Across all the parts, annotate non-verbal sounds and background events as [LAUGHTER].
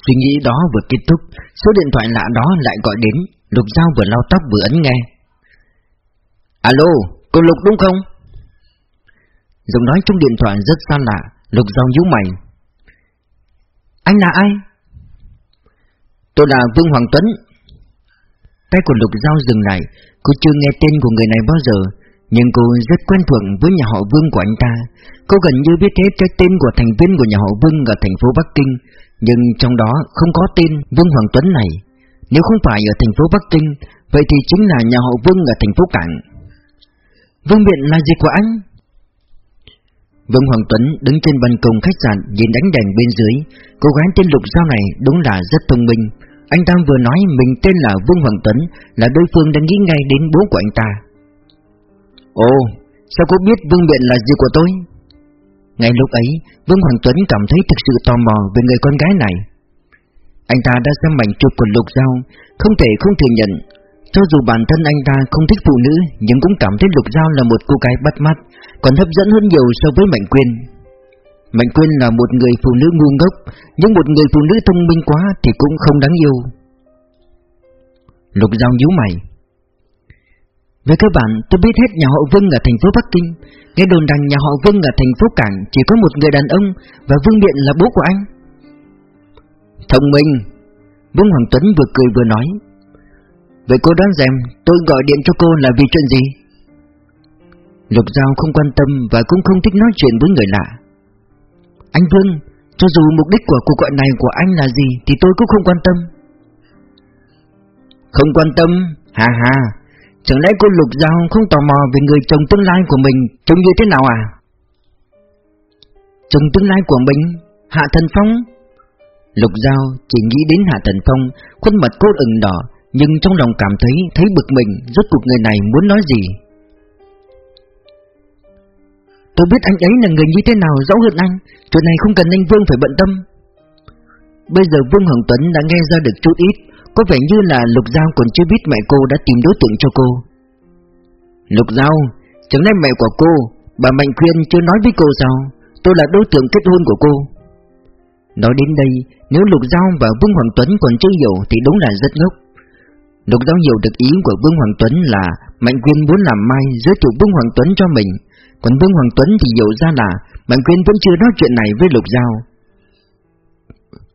Suy nghĩ đó vừa kết thúc Số điện thoại lạ đó lại gọi đến Lục Giao vừa lau tóc vừa ấn nghe Alo, cô Lục đúng không? Giọng nói trong điện thoại rất xa lạ Lục Giao nhíu mày Anh là ai? Tôi là Vương Hoàng Tuấn Tay của Lục Giao dừng lại Cô chưa nghe tên của người này bao giờ Nhưng cô rất quen thuộc với nhà họ Vương của anh ta Cô gần như biết hết cái tên của thành viên của nhà họ Vương ở thành phố Bắc Kinh nhưng trong đó không có tên Vương Hoàng Tuấn này. Nếu không phải ở thành phố Bắc Kinh Vậy thì chính là nhà họ Vương ở thành phố Cảng. Vương Biện là gì của anh? Vương Hoàng Tuấn đứng trên ban công khách sạn nhìn đánh đèn bên dưới. Cô gái tên Lục Giao này đúng là rất thông minh. Anh ta vừa nói mình tên là Vương Hoàng Tuấn Là đối phương đang nghĩ ngay đến bố của anh ta. Ồ, sao cô biết Vương Biện là gì của tôi? Ngay lúc ấy, Vương Hoàng Tuấn cảm thấy thực sự tò mò về người con gái này. Anh ta đã xem mảnh chụp của Lục Giao Không thể không thừa nhận. Cho dù bản thân anh ta không thích phụ nữ Nhưng cũng cảm thấy Lục Giao là một cô gái bắt mắt Còn hấp dẫn hơn nhiều so với Mạnh Quyên. Mạnh Quyên là một người phụ nữ ngu ngốc Nhưng một người phụ nữ thông minh quá Thì cũng không đáng yêu. Lục Giao nhíu mày. Về cơ bản tôi biết hết nhà họ Vương ở thành phố Bắc Kinh. Nghe đồn rằng nhà họ Vương ở thành phố Cảng Chỉ có một người đàn ông Và Vương Biện là bố của anh. Thông minh. Vương Hoàng Tuấn vừa cười vừa nói. Vậy cô đoán xem tôi gọi điện cho cô là vì chuyện gì? Lục Giao không quan tâm và cũng không thích nói chuyện với người lạ. Anh Vương, cho dù mục đích của cuộc gọi này của anh là gì thì tôi cũng không quan tâm. Không quan tâm? Hà hà, chẳng lẽ cô Lục Giao không tò mò về người chồng tương lai của mình trông như thế nào à? Chồng tương lai của mình? Hạ Thần Phong? Lục Giao chỉ nghĩ đến Hạ Thần Phong, khuôn mặt cô ửng đỏ nhưng trong lòng cảm thấy thấy bực mình Rốt cuộc người này muốn nói gì Tôi biết anh ấy là người như thế nào rõ hơn anh Chuyện này không cần anh Vương phải bận tâm Bây giờ Vương Hồng Tuấn đã nghe ra được chút ít có vẻ như là Lục Giao còn chưa biết mẹ cô đã tìm đối tượng cho cô. Lục Giao, Chẳng lẽ mẹ của cô, Bà Mạnh Khuyên chưa nói với cô sao? Tôi là đối tượng kết hôn của cô. Nói đến đây, Nếu Lục Giao và Vương Hoàng Tuấn còn chưa hiểu Thì đúng là rất ngốc. Lục Giao hiểu được ý của Vương Hoàng Tuấn là Mạnh Quyên muốn làm mai giới thiệu Vương Hoàng Tuấn cho mình. Còn Vương Hoàng Tuấn thì hiểu ra là Mạnh Quyên vẫn chưa nói chuyện này với Lục Giao.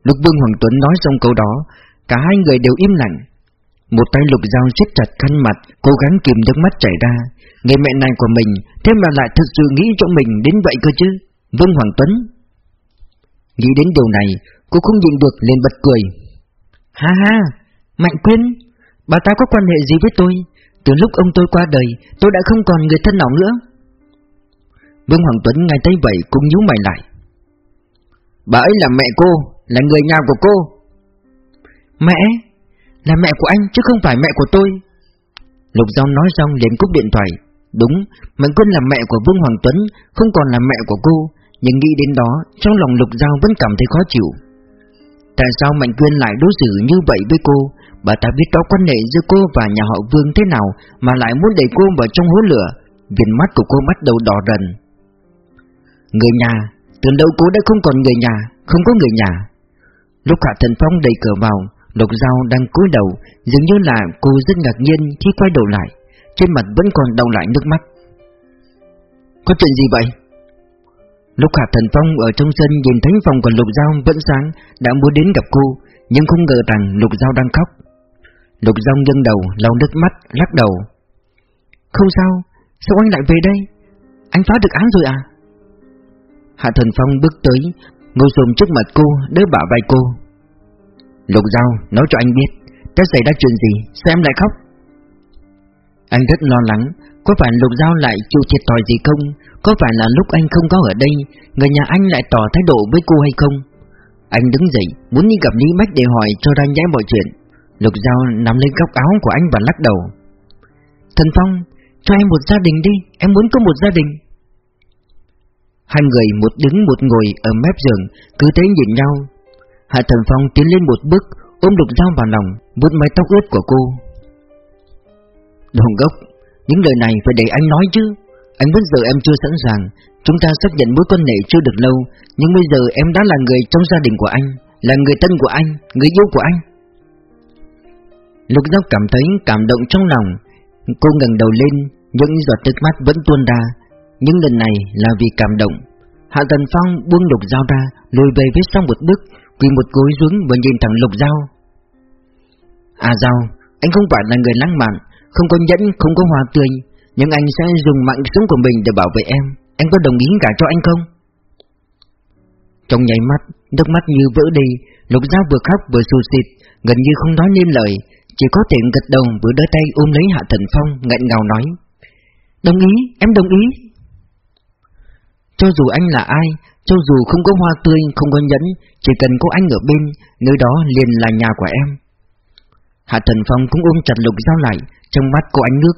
Lúc Vương Hoàng Tuấn nói xong câu đó Cả hai người đều im lặng. Một tay Lục dao siết chặt khăn mặt, Cố gắng kìm nước mắt chảy ra. Người mẹ này của mình, Thế mà lại thực sự nghĩ cho mình đến vậy cơ chứ? Vương Hoàng Tuấn. Nghĩ đến điều này, Cô không nhịn được liền bật cười. Ha ha, Mạnh Quyên, Bà ta có quan hệ gì với tôi? Từ lúc ông tôi qua đời, Tôi đã không còn người thân nào nữa. Vương Hoàng Tuấn ngay thấy vậy cũng nhíu mày lại. Bà ấy là mẹ cô, Là người nhà của cô. Mẹ Là mẹ của anh chứ không phải mẹ của tôi. Lục Giao nói xong liền cúp điện thoại. Đúng, Mạnh Quân là mẹ của Vương Hoàng Tuấn Không còn là mẹ của cô Nhưng nghĩ đến đó Trong lòng Lục Giao vẫn cảm thấy khó chịu. Tại sao Mạnh Quyên lại đối xử như vậy với cô? Bà ta biết rõ quan hệ giữa cô và nhà họ Vương thế nào Mà lại muốn đẩy cô vào trong hố lửa. Viền mắt của cô bắt đầu đỏ rần. Người nhà Từ đâu cô đã không còn người nhà Không có người nhà. Lúc Hạ Thần Phong đẩy cửa vào Lục Giao đang cúi đầu Dường như là cô rất ngạc nhiên khi quay đầu lại Trên mặt vẫn còn đau lại nước mắt Có chuyện gì vậy? Lúc Hạ Thần Phong ở trong sân nhìn thấy phòng của Lục Giao vẫn sáng Đã muốn đến gặp cô Nhưng không ngờ rằng Lục Giao đang khóc Lục Giao nghiêng đầu, lau nước mắt, lắc đầu. Không sao, sao anh lại về đây? Anh phá được án rồi à? Hạ Thần Phong bước tới, ngồi xuống trước mặt cô, đỡ bả vai cô. Lục Giao, nói cho anh biết, đã xảy ra chuyện gì, sao em lại khóc? Anh rất lo lắng, có phải Lục Giao lại chịu thiệt thòi gì không? Có phải là lúc anh không có ở đây, người nhà anh lại tỏ thái độ với cô hay không? Anh đứng dậy, muốn đi gặp Lý Bách để hỏi cho ra nhẽ mọi chuyện. Lục Giao nắm lên góc áo của anh và lắc đầu Thần Phong Cho em một gia đình đi Em muốn có một gia đình Hai người một đứng một ngồi ở mép giường Cứ thế nhìn nhau Hạ Thần Phong tiến lên một bước, Ôm Lục Giao vào lòng, vuốt mái tóc ướt của cô. Đồng gốc, Những lời này phải để anh nói chứ. Anh biết giờ em chưa sẵn sàng, Chúng ta xác nhận mối quan hệ chưa được lâu, Nhưng bây giờ em đã là người trong gia đình của anh, Là người thân của anh, Người yêu của anh. Lục Giao cảm thấy cảm động trong lòng. Cô ngẩng đầu lên, Những giọt nước mắt vẫn tuôn ra. Nhưng lần này là vì cảm động. Hạ Tần Phong buông Lục Giao ra, Lùi về phía sau một bước Quỳ một gối xuống và nhìn thẳng Lục Giao. À Giao Anh không phải là người lãng mạn Không có nhẫn, không có hoa tươi Nhưng anh sẽ dùng mạng sống của mình để bảo vệ em. Anh có đồng ý cả cho anh không? Trong nháy mắt Nước mắt như vỡ đi Lục Giao vừa khóc vừa sụt xịt Gần như không nói nên lời Chỉ có thể gật đầu vừa đỡ tay ôm lấy Hạ Thần Phong nghẹn ngào nói Đồng ý, em đồng ý. Cho dù anh là ai cho dù không có hoa tươi, không có nhẫn Chỉ cần có anh ở bên Nơi đó liền là nhà của em. Hạ Thần Phong cũng ôm chặt Lục Giao lại Trong mắt cô ánh nước.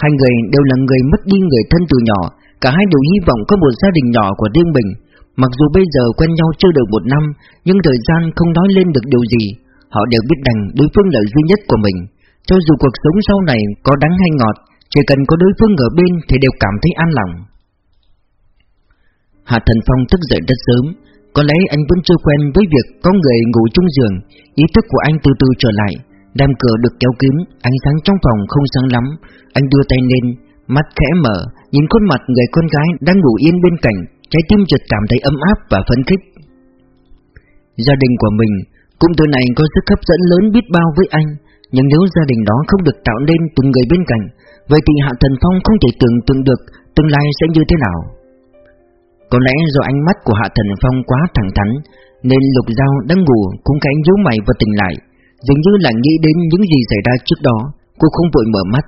Hai người đều là người mất đi người thân từ nhỏ Cả hai đều hy vọng có một gia đình nhỏ của riêng mình. Mặc dù bây giờ quen nhau chưa được một năm Nhưng thời gian không nói lên được điều gì. Họ đều biết rằng đối phương là duy nhất của mình. Cho dù cuộc sống sau này có đắng hay ngọt Chỉ cần có đối phương ở bên thì đều cảm thấy an lòng. Hạ Thần Phong thức dậy rất sớm. Có lẽ anh vẫn chưa quen với việc có người ngủ chung giường. Ý thức của anh từ từ trở lại. Đam cửa được kéo kín, Ánh sáng trong phòng không sáng lắm. Anh đưa tay lên, Mắt khẽ mở, Nhìn khuôn mặt người con gái đang ngủ yên bên cạnh. Trái tim chợt cảm thấy ấm áp và phấn khích. Gia đình của mình Cũng từ này có sức hấp dẫn lớn biết bao với anh. Nhưng nếu gia đình đó không được tạo nên từng người bên cạnh, Vậy thì Hạ Thần Phong không thể tưởng tượng được Tương lai sẽ như thế nào. Có lẽ do ánh mắt của Hạ Thần Phong quá thẳng thắn, Nên Lục Giao đang ngủ cũng khẽ nhíu mày và tỉnh lại. Dường như là nghĩ đến những gì xảy ra trước đó, Cô không vội mở mắt,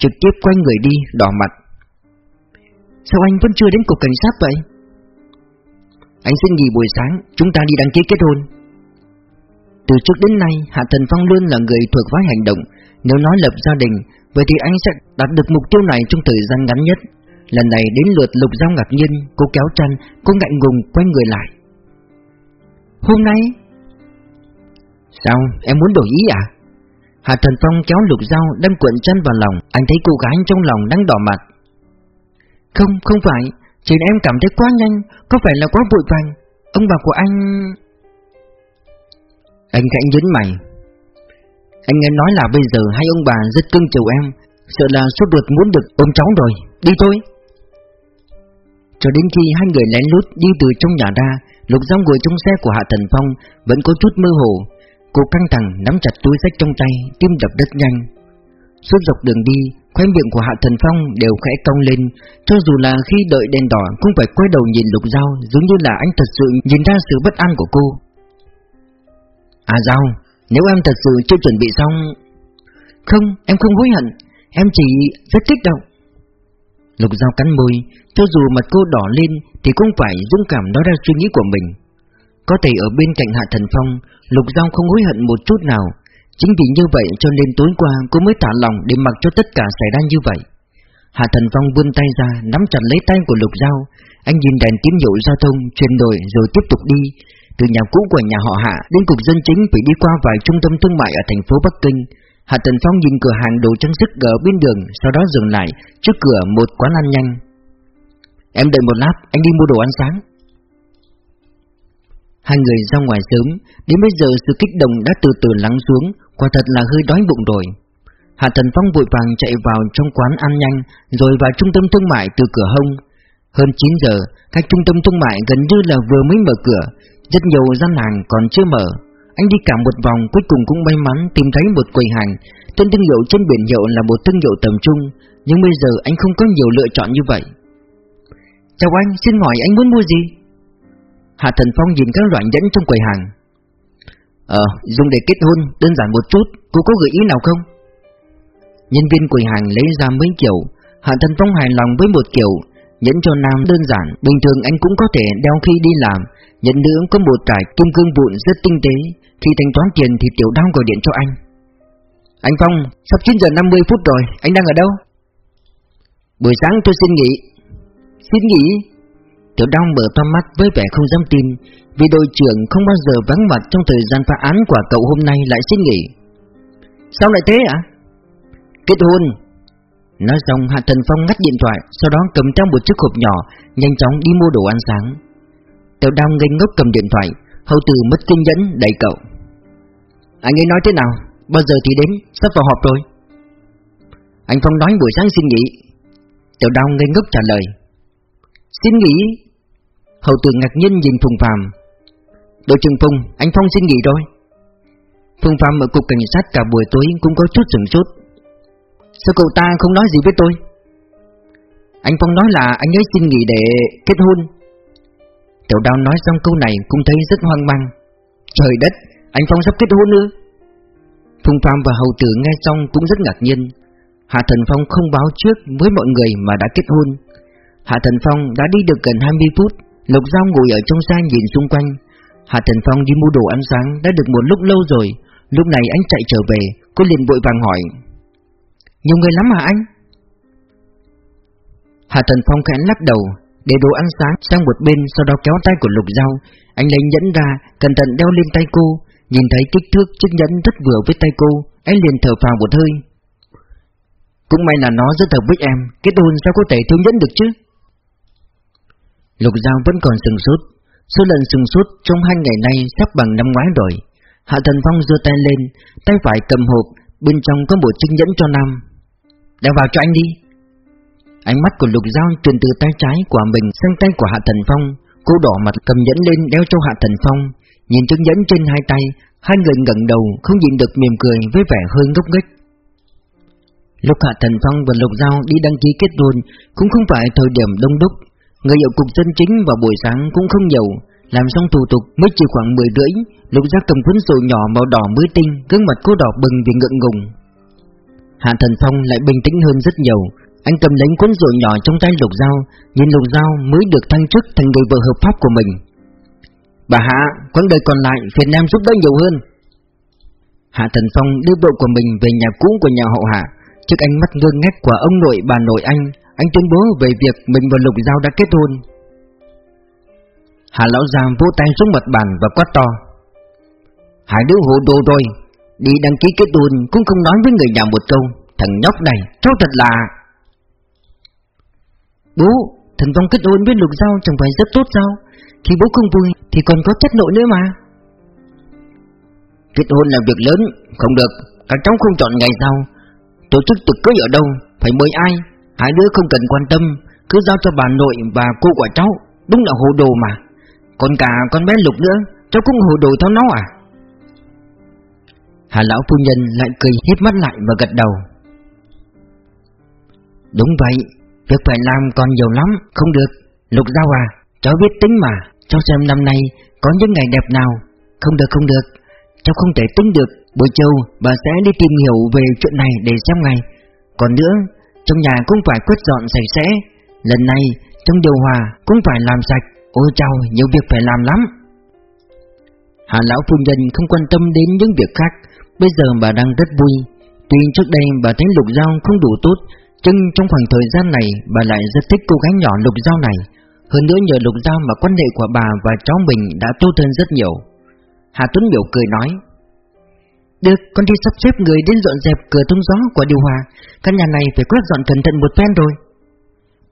Trực tiếp quay người đi, đỏ mặt. Sao anh vẫn chưa đến cục cảnh sát vậy? Anh xin nghỉ buổi sáng, Chúng ta đi đăng ký kết hôn. Từ trước đến nay, Hạ Thần Phong luôn là người thuộc phái hành động. Nếu nói lập gia đình, Vậy thì anh sẽ đạt được mục tiêu này trong thời gian ngắn nhất. Lần này đến lượt lục giao ngạc nhiên Cô kéo chân Cô ngại ngùng quay người lại. Hôm nay? Sao em muốn đổi ý à? Hạ Thần Phong kéo lục dao đâm cuộn chân vào lòng Anh thấy cô gái trong lòng đang đỏ mặt. Không, không phải Chỉ là em cảm thấy quá nhanh Có phải là quá vội vàng? Ông bà của anh... Anh khẽ nhấn mày. Anh nghe nói là bây giờ hai ông bà rất cưng chiều em Sợ là sốt ruột muốn được ôm cháu rồi. Đi thôi. Cho đến khi hai người lén lút đi từ trong nhà ra, Lục Giang ngồi trong xe của Hạ Thần Phong Vẫn có chút mơ hồ. Cô căng thẳng nắm chặt túi sách trong tay, Tim đập rất nhanh. Suốt dọc đường đi Khóe miệng của Hạ Thần Phong đều khẽ cong lên, Cho dù là khi đợi đèn đỏ Cũng phải quay đầu nhìn Lục Giao Giống như là anh thật sự nhìn ra sự bất an của cô. À Giao Nếu em thật sự chưa chuẩn bị xong Không, em không hối hận. Em chỉ rất kích động. Lục Giao cắn môi, Cho dù mặt cô đỏ lên Thì cũng phải dũng cảm nói ra suy nghĩ của mình. Có thể ở bên cạnh Hạ Thần Phong, Lục Giao không hối hận một chút nào. Chính vì như vậy cho nên tối qua cô mới thả lòng để mặc cho tất cả xảy ra như vậy. Hạ Thần Phong vươn tay ra, nắm chặt lấy tay của Lục Giao. Anh nhìn đèn tín hiệu giao thông, chuyển đổi rồi tiếp tục đi. Từ nhà cũ của nhà họ Hạ đến cục dân chính phải đi qua vài trung tâm thương mại ở thành phố Bắc Kinh. Hạ Thần Phong nhìn cửa hàng đồ trang sức ở bên đường, Sau đó dừng lại trước cửa một quán ăn nhanh. Em đợi một lát, anh đi mua đồ ăn sáng. Hai người ra ngoài sớm, Đến bây giờ sự kích động đã từ từ lắng xuống, Quả thật là hơi đói bụng rồi. Hạ Thần Phong vội vàng chạy vào trong quán ăn nhanh, Rồi vào trung tâm thương mại từ cửa hông. Hơn 9 giờ Các trung tâm thương mại gần như là vừa mới mở cửa, Rất nhiều gian hàng còn chưa mở. Anh đi cả một vòng cuối cùng cũng may mắn tìm thấy một quầy hàng Tên thương hiệu trên biển hiệu là một thương hiệu tầm trung Nhưng bây giờ anh không có nhiều lựa chọn như vậy Chào anh, xin hỏi anh muốn mua gì? Hạ Thần Phong nhìn các loại nhẫn trong quầy hàng Ờ, dùng để kết hôn, đơn giản một chút Cô có gợi ý nào không? Nhân viên quầy hàng lấy ra mấy kiểu Hạ Thần Phong hài lòng với một kiểu Nhẫn cho nam đơn giản Bình thường anh cũng có thể đeo khi đi làm. Nhẫn nữ có một trải kim cương vụn rất tinh tế. Khi thanh toán tiền thì tiểu đao gọi điện cho anh. Anh Phong, sắp 9 giờ 50 phút rồi Anh đang ở đâu? Buổi sáng tôi xin nghỉ. Xin nghỉ? Tiểu Đao mở to mắt với vẻ không dám tin Vì đội trưởng không bao giờ vắng mặt trong thời gian phá án của cậu hôm nay lại xin nghỉ. Sao lại thế ạ? Kết hôn. Nói xong, Hạ Thần Phong ngắt điện thoại, Sau đó cầm theo một chiếc hộp nhỏ, Nhanh chóng đi mua đồ ăn sáng. Tiểu Đao ngây ngốc cầm điện thoại hậu tử mất kiên nhẫn, đẩy cậu. Anh ấy nói thế nào? Bao giờ thì đến? Sắp vào họp rồi. Anh Phong nói buổi sáng xin nghỉ. Tiểu đao ngây ngốc trả lời. Xin nghỉ. Hậu tử ngạc nhiên nhìn Phùng Phạm Đội trưởng Phùng, Anh Phong xin nghỉ rồi. Phùng Phạm ở cục cảnh sát cả buổi tối Cũng có chút sửng sốt. Sao cậu ta không nói gì với tôi? Anh Phong nói là anh ấy xin nghỉ để kết hôn. Tiểu đao nói xong câu này cũng thấy rất hoang mang. Trời đất, anh Phong sắp kết hôn ư? Phùng Phạm và hầu tử nghe xong cũng rất ngạc nhiên. Hạ Thần Phong không báo trước với mọi người mà đã kết hôn. Hạ Thần Phong đã đi được gần 20 phút Lục Giao ngồi ở trong xe nhìn xung quanh. Hạ Thần Phong đi mua đồ ăn sáng đã được một lúc lâu rồi. Lúc này anh chạy trở về Cô liền vội vàng hỏi nhiều người lắm hả anh? Hạ Thần Phong khẽ lắc đầu, Để đồ ăn sáng sang một bên, Sau đó kéo tay của Lục Giao. Anh lấy nhẫn ra, Cẩn thận đeo lên tay cô. Nhìn thấy kích thước chiếc nhẫn rất vừa với tay cô, Anh liền thở phào một hơi. Cũng may là nó rất hợp với em, Kết hôn sao có thể thiếu nhẫn được chứ? Lục Giao vẫn còn sừng sốt. Số lần sừng sốt trong hai ngày nay sắp bằng năm ngoái rồi. Hạ Thần Phong giơ tay lên, Tay phải cầm hộp, Bên trong có một chiếc nhẫn cho Nam. Đeo vào cho anh đi. Ánh mắt của Lục Giao truyền từ tay trái của mình sang tay của Hạ Thần Phong. Cô đỏ mặt cầm nhẫn lên đeo cho Hạ Thần Phong. Nhìn chiếc nhẫn trên hai tay, Hai người ngẩng đầu, không nhìn được mỉm cười với vẻ hơi ngốc nghếch. Lúc Hạ Thần Phong và Lục Giao đi đăng ký kết hôn, Cũng không phải thời điểm đông đúc. Người ở cục dân chính vào buổi sáng cũng không nhiều. Làm xong thủ tục mới chỉ khoảng 10 rưỡi, Lục Giao cầm cuốn sổ nhỏ màu đỏ mới tinh, gương mặt cô đỏ bừng vì ngượng ngùng. Hạ Thần Phong lại bình tĩnh hơn rất nhiều. Anh cầm lấy cuốn sổ nhỏ trong tay Lục Giao Nhìn Lục Giao mới được thăng chức thành người vợ hợp pháp của mình. Bà Hạ, quãng đời còn lại Việt Nam giúp đỡ nhiều hơn. Hạ Thần Phong đưa vợ của mình về nhà cũ của nhà hậu Hạ. Trước ánh mắt ngơ ngác của ông nội bà nội anh anh tuyên bố về việc mình và Lục Giao đã kết hôn. Hà Lão Giang vỗ tay xuống mặt bàn và quát to. Hai đứa hồ đồ rồi Đi đăng ký kết hôn cũng không nói với người nhà một câu. Thằng nhóc này, cháu thật là Bố Thần Phong kết hôn với Lục Giao chẳng phải rất tốt sao? Khi bố không vui thì còn có chất nội nữa mà. Kết hôn là việc lớn, Không được. Các cháu không chọn ngày sau Tổ chức tiệc cưới ở đâu, Phải mời ai? Hai đứa không cần quan tâm. Cứ giao cho bà nội và cô của cháu. Đúng là hồ đồ mà. Còn cả con bé Lục nữa, Cháu cũng hồ đồ theo nó à? Hà lão phu nhân lại cười hiếp mắt lại và gật đầu. Đúng vậy, Việc phải làm còn nhiều lắm, Không được. Lục giao à Cháu biết tính mà, Cháu xem năm nay Có những ngày đẹp nào. Không được không được. Cháu không thể tính được, Buổi chiều bà sẽ đi tìm hiểu về chuyện này để xem ngày. Còn nữa, trong nhà cũng phải quét dọn sạch sẽ. Lần này, trong điều hòa cũng phải làm sạch. Ôi chào nhiều việc phải làm lắm. Hà lão phu nhân không quan tâm đến những việc khác. Bây giờ bà đang rất vui. Tuy trước đây bà thấy lục dao không đủ tốt Nhưng trong khoảng thời gian này Bà lại rất thích cô gái nhỏ lục dao này. Hơn nữa nhờ lục dao mà quan hệ của bà và cháu mình đã tốt hơn rất nhiều. Hà Tuấn Biểu cười nói được, con đi sắp xếp người đến dọn dẹp cửa thông gió của điều hòa. Căn nhà này phải quét dọn cẩn thận một phen rồi.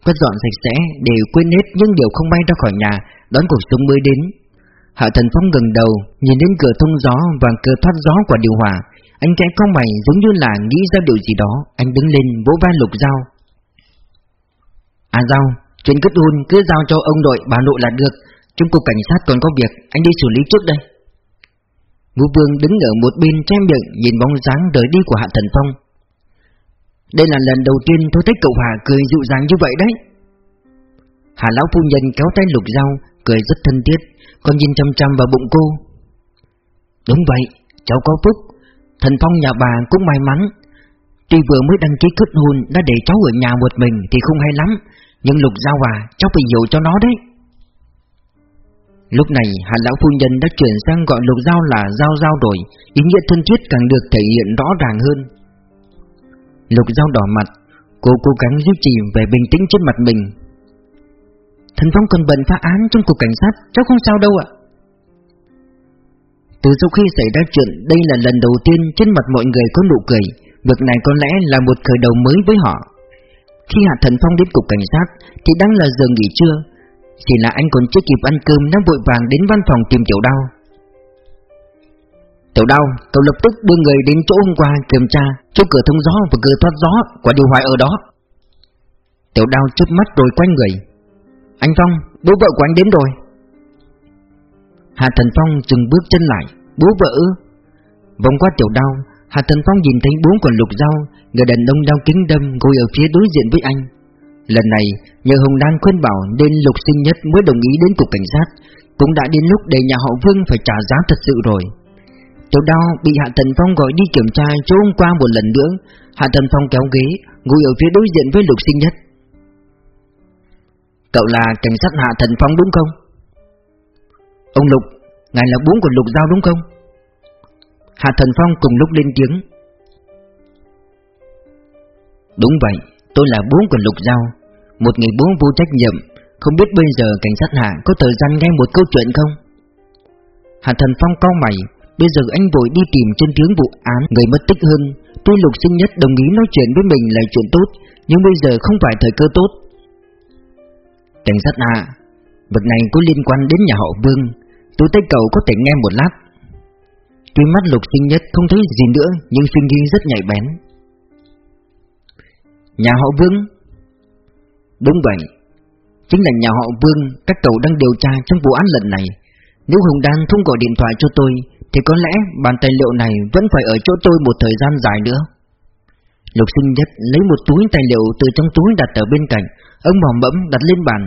Quét dọn sạch sẽ để quên hết những điều không may ra khỏi nhà Đón cuộc sống mới đến. Hạ thần phong gần đầu Nhìn đến cửa thông gió và cửa thoát gió của điều hòa. Anh kẽ con mày giống như là nghĩ ra điều gì đó. Anh đứng lên vỗ vai lục dao À dao Chuyện kết hôn cứ giao cho ông đội bà nội là được. Trong cục cảnh sát còn có việc Anh đi xử lý trước đây. Ngũ Vương đứng ở một bên che miệng nhìn bóng dáng rời đi của Hạ Thần Phong. Đây là lần đầu tiên tôi thấy cậu Hà cười dịu dàng như vậy đấy. Hà Lão Phu Nhân kéo tay lục dao, cười rất thân thiết, con nhìn chăm chăm vào bụng cô. Đúng vậy, cháu có phúc, Thần Phong nhà bà cũng may mắn. Tuy vừa mới đăng ký kết hôn đã để cháu ở nhà một mình thì không hay lắm, nhưng lục giao à, cháu phải hiểu cho nó đấy. Lúc này Hạ Lão Phu Nhân đã chuyển sang gọi Lục Giao là Giao Giao đổi Ý nghĩa thân thiết càng được thể hiện rõ ràng hơn Lục Giao đỏ mặt Cô cố gắng duy trì vẻ bình tĩnh trên mặt mình Thần Phong còn bận phá án trong cục cảnh sát Cháu không sao đâu ạ Từ sau khi xảy ra chuyện Đây là lần đầu tiên trên mặt mọi người có nụ cười Việc này có lẽ là một khởi đầu mới với họ Khi Hạ Thần Phong đến cục cảnh sát Thì đang là giờ nghỉ trưa chỉ là anh còn chưa kịp ăn cơm đã vội vàng đến văn phòng tìm tiểu đau Tiểu đau, cậu lập tức đưa người đến chỗ hôm qua kiểm tra chỗ cửa thông gió và cửa thoát gió của điều hòa ở đó. Tiểu đau chớp mắt rồi quay người. Anh Phong, bố vợ của anh đến rồi. Hạ Thần Phong dừng bước chân lại, bố vợ ư? Vòng qua tiểu đau, Hạ Thần Phong nhìn thấy bố của Lục Giao, người đàn ông đau kính đâm ngồi ở phía đối diện với anh. Lần này, nhờ Hồng Đan khuyên bảo nên Lục Sinh Nhất mới đồng ý đến cục cảnh sát, cũng đã đến lúc để nhà họ Vương phải trả giá thật sự rồi. Tiểu đau bị Hạ Thần Phong gọi đi kiểm tra chỗ hôm qua một lần nữa, Hạ Thần Phong kéo ghế, ngồi ở phía đối diện với Lục Sinh Nhất. Cậu là cảnh sát Hạ Thần Phong đúng không? Ông Lục, ngài là bốn của Lục Giao đúng không? Hạ Thần Phong cùng lúc lên tiếng. Đúng vậy, tôi là bố của Lục Giao. Một người bố vô trách nhiệm. Không biết bây giờ cảnh sát Hạ có thời gian nghe một câu chuyện không? Hạ Thần Phong cau mày. Bây giờ anh vội đi tìm trên tiếng vụ án. Người mất tích hơn. Tuy Lục Sinh Nhất đồng ý nói chuyện với mình là chuyện tốt Nhưng bây giờ không phải thời cơ tốt. Cảnh sát à, Việc này có liên quan đến nhà họ Vương. Tôi thấy cậu có thể nghe một lát. Tuy mắt lục sinh nhất không thấy gì nữa Nhưng suy nghĩ rất nhạy bén. Nhà họ Vương? Đúng vậy. Chính là nhà họ Vương Các cậu đang điều tra trong vụ án lần này. Nếu Hồng Đan không gọi điện thoại cho tôi Thì có lẽ bản tài liệu này Vẫn phải ở chỗ tôi một thời gian dài nữa. Lục sinh nhất lấy một túi tài liệu Từ trong túi đặt ở bên cạnh. Ông mỏ mẫm đặt lên bàn.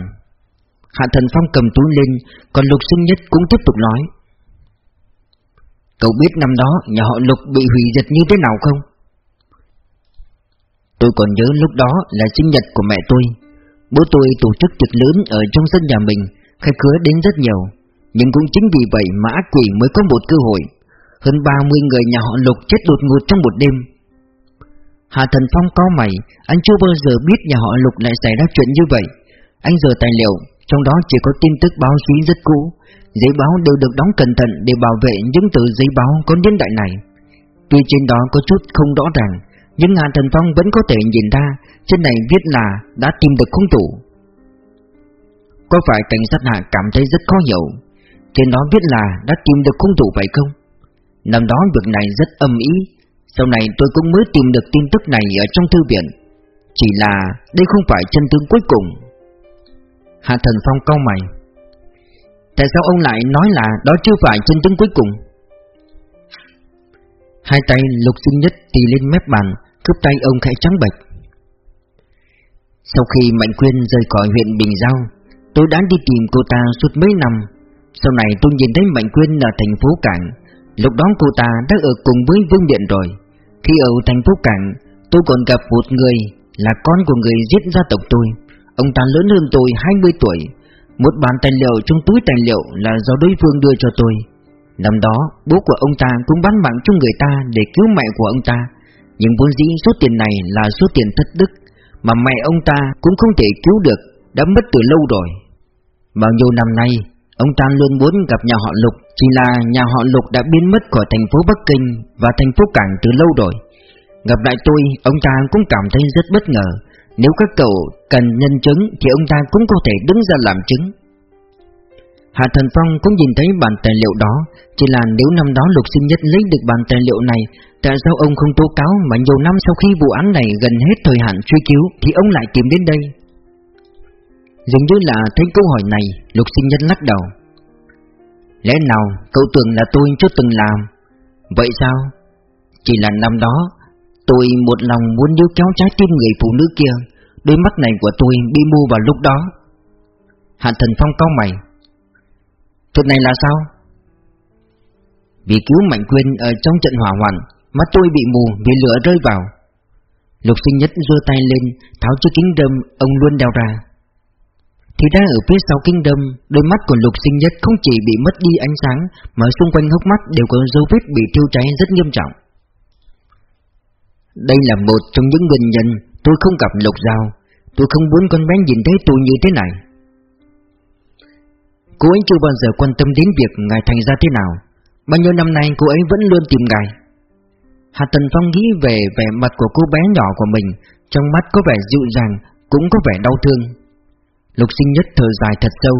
Hạ Thần Phong cầm túi lên, Còn Lục sinh nhất cũng tiếp tục nói. Cậu biết năm đó nhà họ Lục bị hủy diệt như thế nào không? Tôi còn nhớ lúc đó là sinh nhật của mẹ tôi. Bố tôi tổ chức tiệc lớn ở trong sân nhà mình Khách khứa đến rất nhiều. Nhưng cũng chính vì vậy mà ác quỷ mới có một cơ hội. Hơn 30 người nhà họ Lục chết đột ngột trong một đêm. Hà Thần Phong có mày, Anh chưa bao giờ biết nhà họ Lục lại xảy ra chuyện như vậy. Anh giờ tài liệu, Trong đó chỉ có tin tức báo chí rất cũ. Giấy báo đều được đóng cẩn thận để bảo vệ những tờ giấy báo có niên đại này. Tuy trên đó có chút không rõ ràng, Nhưng Hà Thần Phong vẫn có thể nhìn ra, Trên này viết là đã tìm được hung thủ. Có phải cảnh sát hạ cảm thấy rất khó hiểu? Trên đó viết là đã tìm được hung thủ vậy không? Năm đó việc này rất âm ý sau này tôi cũng mới tìm được tin tức này ở trong thư viện. Chỉ là đây không phải chân tướng cuối cùng. Hạ Thần Phong cau mày. Tại sao ông lại nói là đó chưa phải chân tướng cuối cùng? Hai tay lục sinh nhất tì lên mép bàn, Cướp tay ông khẽ trắng bệch. Sau khi Mạnh Quyên rời khỏi huyện Bình Giao, Tôi đã đi tìm cô ta suốt mấy năm. Sau này tôi nhìn thấy Mạnh Quyên ở thành phố Cảng, Lúc đó cô ta đã ở cùng với Vương Điện rồi. Khi ở thành phố Cảng, Tôi còn gặp một người Là con của người giết gia tộc tôi. Ông ta lớn hơn tôi 20 tuổi. Một bản tài liệu trong túi tài liệu là do đối phương đưa cho tôi. Năm đó, bố của ông ta cũng bán mạng cho người ta để cứu mẹ của ông ta. Nhưng vốn dĩ số tiền này là số tiền thất đức, Mà mẹ ông ta cũng không thể cứu được, Đã mất từ lâu rồi. Bao nhiêu năm nay, Ông ta luôn muốn gặp nhà họ Lục. Chỉ là nhà họ Lục đã biến mất khỏi thành phố Bắc Kinh Và thành phố Cảng từ lâu rồi. Gặp lại tôi, Ông ta cũng cảm thấy rất bất ngờ. Nếu các cậu cần nhân chứng Thì ông ta cũng có thể đứng ra làm chứng. Hạ Thần Phong cũng nhìn thấy bản tài liệu đó, Chỉ là nếu năm đó lục sinh nhất lấy được bản tài liệu này, Tại sao ông không tố cáo Mà nhiều năm sau khi vụ án này gần hết thời hạn truy cứu Thì ông lại tìm đến đây? Dường như là thấy câu hỏi này, Lục sinh nhất lắc đầu. Lẽ nào cậu tưởng là tôi chưa từng làm? Vậy sao? Chỉ là năm đó, Tôi một lòng muốn níu kéo trái tim người phụ nữ kia, Đôi mắt này của tôi bị mù vào lúc đó. Hạ Thần Phong cao mày. Chuyện này là sao? Vì cứu Mạnh Quyên ở trong trận hỏa hoạn Mắt tôi bị mù vì lửa rơi vào. Lục sinh nhất giơ tay lên, Tháo chiếc kính đâm ông luôn đeo ra. Thì ra ở phía sau kính đâm Đôi mắt của lục sinh nhất không chỉ bị mất đi ánh sáng, Mà xung quanh hốc mắt đều có dấu vết bị thiêu cháy rất nghiêm trọng. Đây là một trong những nguyên nhân tôi không gặp Lục Giao Tôi không muốn con bé nhìn thấy tôi như thế này. Cô ấy chưa bao giờ quan tâm đến việc ngài thành ra thế nào. Bao nhiêu năm nay cô ấy vẫn luôn tìm ngài. Hà Tần Phong nghĩ về vẻ mặt của cô bé nhỏ của mình, Trong mắt có vẻ dịu dàng, Cũng có vẻ đau thương. Lục sinh nhất thở dài thật sâu.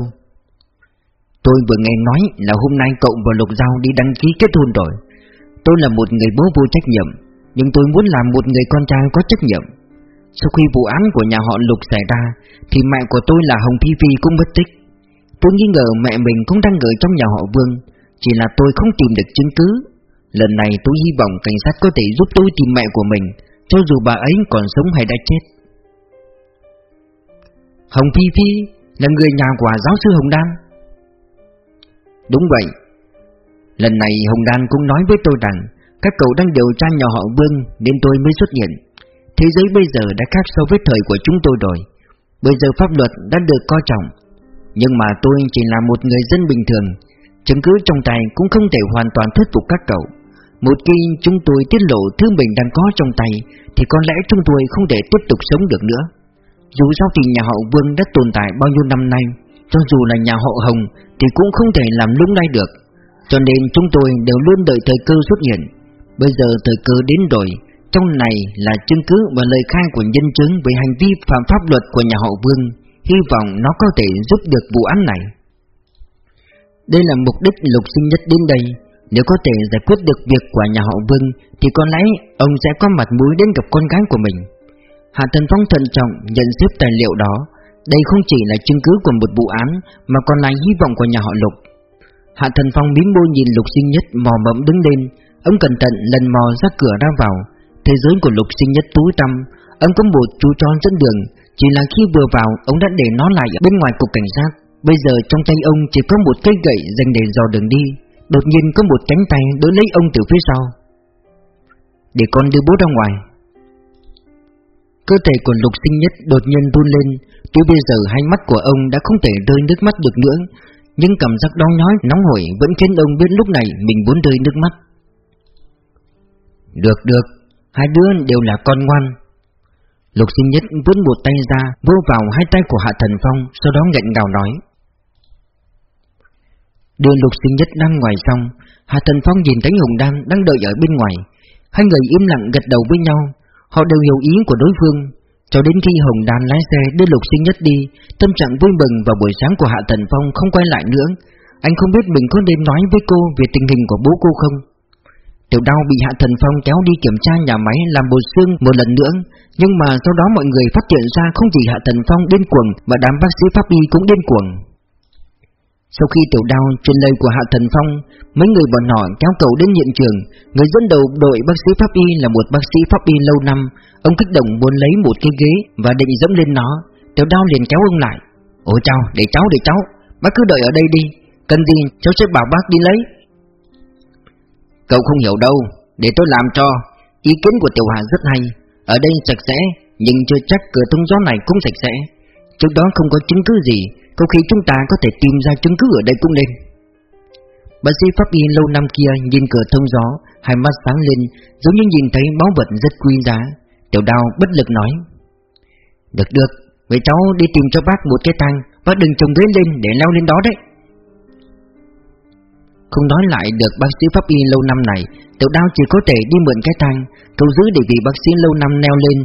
Tôi vừa nghe nói là hôm nay cậu và Lục Giao đi đăng ký kết hôn rồi. Tôi là một người bố vô trách nhiệm, Nhưng tôi muốn làm một người con trai có trách nhiệm. Sau khi vụ án của nhà họ Lục xảy ra, Thì mẹ của tôi là Hồng Phi Phi cũng mất tích. Tôi nghi ngờ mẹ mình cũng đang ở trong nhà họ Vương, Chỉ là tôi không tìm được chứng cứ. Lần này tôi hy vọng cảnh sát có thể giúp tôi tìm mẹ của mình, Cho dù bà ấy còn sống hay đã chết. Hồng Phi Phi là người nhà của giáo sư Hồng Đan. Đúng vậy, Lần này Hồng Đan cũng nói với tôi rằng Các cậu đang điều tra nhà họ Vương Nên tôi mới xuất hiện. Thế giới bây giờ đã khác so với thời của chúng tôi rồi. Bây giờ pháp luật đã được coi trọng, Nhưng mà tôi chỉ là một người dân bình thường. Chứng cứ trong tay cũng không thể hoàn toàn thuyết phục các cậu. Một khi chúng tôi tiết lộ thứ mình đang có trong tay, Thì có lẽ chúng tôi không thể tiếp tục sống được nữa. Dù sao thì nhà họ Vương đã tồn tại bao nhiêu năm nay, Cho dù là nhà họ Hồng Thì cũng không thể làm lung lay được. Cho nên chúng tôi đều luôn đợi thời cơ xuất hiện. Bây giờ thời cơ đến rồi, Trong này là chứng cứ và lời khai của nhân chứng Về hành vi phạm pháp luật của nhà họ Vương. Hy vọng nó có thể giúp được vụ án này. Đây là mục đích lục sinh nhất đến đây. Nếu có thể giải quyết được việc của nhà họ Vương, Thì có lẽ ông sẽ có mặt mũi đến gặp con gái của mình. Hạ Thần Phong thận trọng nhận xếp tài liệu đó. Đây không chỉ là chứng cứ của một vụ án, Mà còn là hy vọng của nhà họ Lục. Hạ Thần Phong biến môi nhìn lục sinh nhất mò mẫm đứng lên. Ông cẩn thận lần mò ra cửa ra vào. Thế giới của lục sinh nhất túi tâm Ông có một chú tròn dẫn đường. Chỉ là khi vừa vào, Ông đã để nó lại bên ngoài cục cảnh sát. Bây giờ trong tay ông chỉ có một cây gậy dành để dò đường đi. Đột nhiên có một cánh tay đỡ lấy ông từ phía sau. Để con đưa bố ra ngoài. Cơ thể của lục sinh nhất đột nhiên run lên Tuy bây giờ hai mắt của ông đã không thể rơi nước mắt được nữa Nhưng cảm giác đau nhói nóng hổi vẫn khiến ông biết lúc này mình muốn rơi nước mắt. Được được, hai đứa đều là con ngoan. Lục sinh nhất vươn một tay ra Vô vào hai tay của Hạ Thần Phong Sau đó nghẹn ngào nói. Đưa lục sinh nhất đang ngoài xong Hạ Thần Phong nhìn thấy Hùng Đan đang đợi ở bên ngoài. Hai người im lặng gật đầu với nhau Họ đều hiểu ý của đối phương. Cho đến khi Hồng Đan lái xe đưa lục sinh nhất đi, Tâm trạng vui mừng vào buổi sáng của Hạ Thần Phong không quay lại nữa. Anh không biết mình có nên nói với cô về tình hình của bố cô không? Tiểu đau bị Hạ Thần Phong kéo đi kiểm tra nhà máy làm bột xương một lần nữa, Nhưng mà sau đó mọi người phát hiện ra không chỉ Hạ Thần Phong điên cuồng Mà đám bác sĩ pháp y cũng điên cuồng sau khi tiểu đao truyền lời của Hạ Thần Phong, mấy người bọn họ kéo cậu đến hiện trường. Người dẫn đầu đội bác sĩ pháp y là một bác sĩ pháp y lâu năm. Ông kích động muốn lấy một cái ghế và định dẫm lên nó. Tiểu đao liền kéo ông lại. Ôi chào để cháu, để cháu, bác cứ đợi ở đây đi. Cần gì cháu sẽ bảo bác đi lấy. Cậu không hiểu đâu, để tôi làm cho. Ý kiến của Tiểu Hà rất hay. Ở đây sạch sẽ, nhưng chưa chắc cửa thông gió này cũng sạch sẽ. Trước đó không có chứng cứ gì có khi chúng ta có thể tìm ra chứng cứ ở đây cũng nên. Bác sĩ pháp y lâu năm kia nhìn cửa thông gió, Hai mắt sáng lên, Giống như nhìn thấy báu vật rất quý giá. Tiểu đào bất lực nói, Được được, Vậy cháu đi tìm cho bác một cái thang Bác đừng trồng ghế lên để leo lên đó đấy. Không nói lại được bác sĩ pháp y lâu năm này, Tiểu đao chỉ có thể đi mượn cái thang Cầu giữ để vì bác sĩ lâu năm leo lên.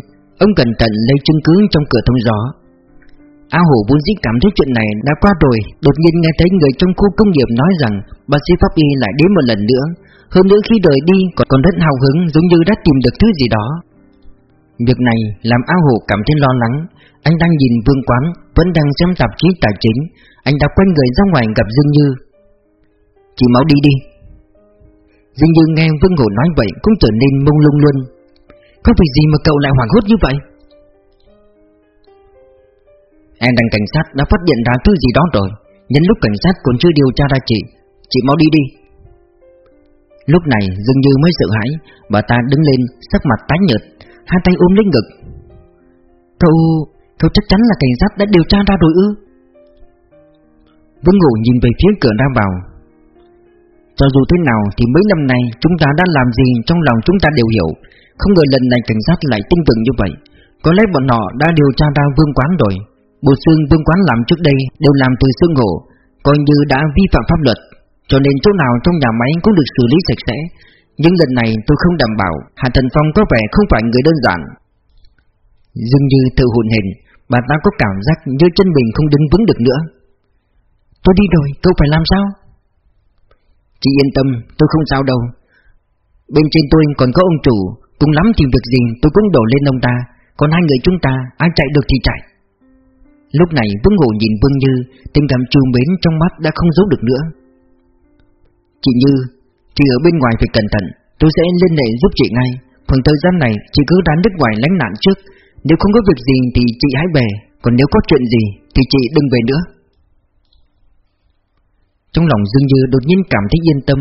Ông cẩn thận lấy chứng cứ trong cửa thông gió. A Hổ vốn dĩ cảm thấy chuyện này đã qua rồi, Đột nhiên nghe thấy người trong khu công nghiệp nói rằng, Bác sĩ pháp y lại đến một lần nữa. Hơn nữa khi rời đi, còn còn rất hào hứng, Giống như đã tìm được thứ gì đó. Việc này làm A Hổ cảm thấy lo lắng. Anh đang nhìn Vương Quán Vẫn đang xem tạp chí tài chính. Anh đã quay người ra ngoài gặp Dương Như. Chị máu đi đi. Dương Như nghe Vương Hổ nói vậy Cũng trở nên mông lung luôn. Có việc gì mà cậu lại hoảng hốt như vậy? Anh đang cảnh sát đã phát hiện ra thứ gì đó rồi, Nhân lúc cảnh sát còn chưa điều tra ra chị Chị mau đi đi. Lúc này dường như mới sợ hãi, Bà ta đứng lên, sắc mặt tái nhợt, Hai tay ôm lấy ngực. Cậu... cậu chắc chắn là cảnh sát đã điều tra ra rồi ư? Vương Ngủ nhìn về phía cửa ra vào. Cho dù thế nào thì mấy năm nay Chúng ta đã làm gì trong lòng chúng ta đều hiểu, Không ngờ lần này cảnh sát lại tin tưởng như vậy. Có lẽ bọn họ đã điều tra ra vương quán rồi. Bộ xương vương quán làm trước đây đều làm từ xương hổ, coi như đã vi phạm pháp luật, cho nên chỗ nào trong nhà máy cũng được xử lý sạch sẽ. Nhưng lần này tôi không đảm bảo, Hạ Thần Phong có vẻ không phải người đơn giản. Dường như tự hồn hình, bà ta có cảm giác như chân mình không đứng vững được nữa. Tôi đi rồi, tôi phải làm sao? Chị yên tâm, tôi không sao đâu. Bên trên tôi còn có ông chủ Cùng lắm thì việc gì tôi cũng đổ lên ông ta Còn hai người chúng ta ai chạy được thì chạy Lúc này Vương Ngộ nhìn Vương Như, Tình cảm trù mến trong mắt đã không giấu được nữa. Chị Như, Chị ở bên ngoài phải cẩn thận, Tôi sẽ lên lệ giúp chị ngay. Phần thời gian này chị cứ đán nước ngoài lánh nạn trước, Nếu không có việc gì thì chị hãy về, Còn nếu có chuyện gì thì chị đừng về nữa. Trong lòng Dương Như đột nhiên cảm thấy yên tâm.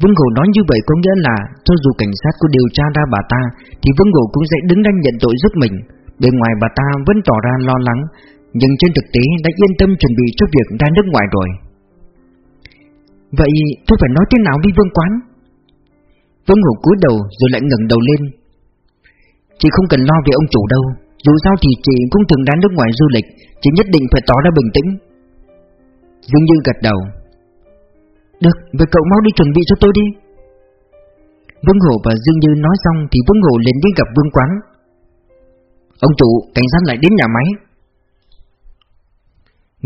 Vương Ngộ nói như vậy có nghĩa là Cho dù cảnh sát có điều tra ra bà ta, Thì Vương Ngộ cũng sẽ đứng ra nhận tội giúp mình. Bên ngoài bà ta vẫn tỏ ra lo lắng nhưng trên thực tế đã yên tâm chuẩn bị cho việc ra nước ngoài rồi. Vậy tôi phải nói thế nào đi Vương Quán? Vương Hổ cúi đầu rồi lại ngẩng đầu lên. Chị không cần lo về ông chủ đâu Dù sao thì chị cũng từng ra nước ngoài du lịch Chị nhất định phải tỏ ra bình tĩnh. Dương Như gật đầu. Được, vậy cậu mau đi chuẩn bị cho tôi đi. Vương Hổ và Dương Như nói xong Thì Vương Hổ liền đi gặp Vương Quán. Ông chủ, cảnh sát lại đến nhà máy.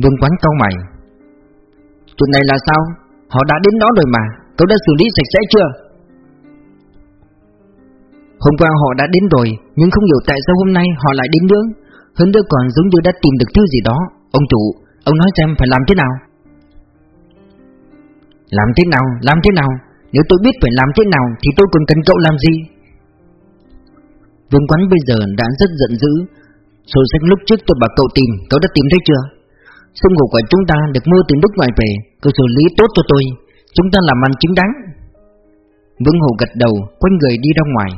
Vương Quán cau mày. Chuyện này là sao? Họ đã đến đó rồi mà Cậu đã xử lý sạch sẽ chưa? Hôm qua họ đã đến rồi Nhưng không hiểu tại sao hôm nay họ lại đến nữa. Hơn nữa còn giống như đã tìm được thứ gì đó. Ông chủ, ông nói xem phải làm thế nào. Làm thế nào, làm thế nào? Nếu tôi biết phải làm thế nào Thì tôi còn cần cậu làm gì? Vương Quán bây giờ đã rất giận dữ. Sổ sách lúc trước tôi bảo cậu tìm Cậu đã tìm thấy chưa xung ngục của chúng ta được mua từ nước ngoài về, Cứ xử lý tốt cho tôi. Chúng ta làm ăn chính đáng. Vương Hồ gật đầu, Quay người đi ra ngoài.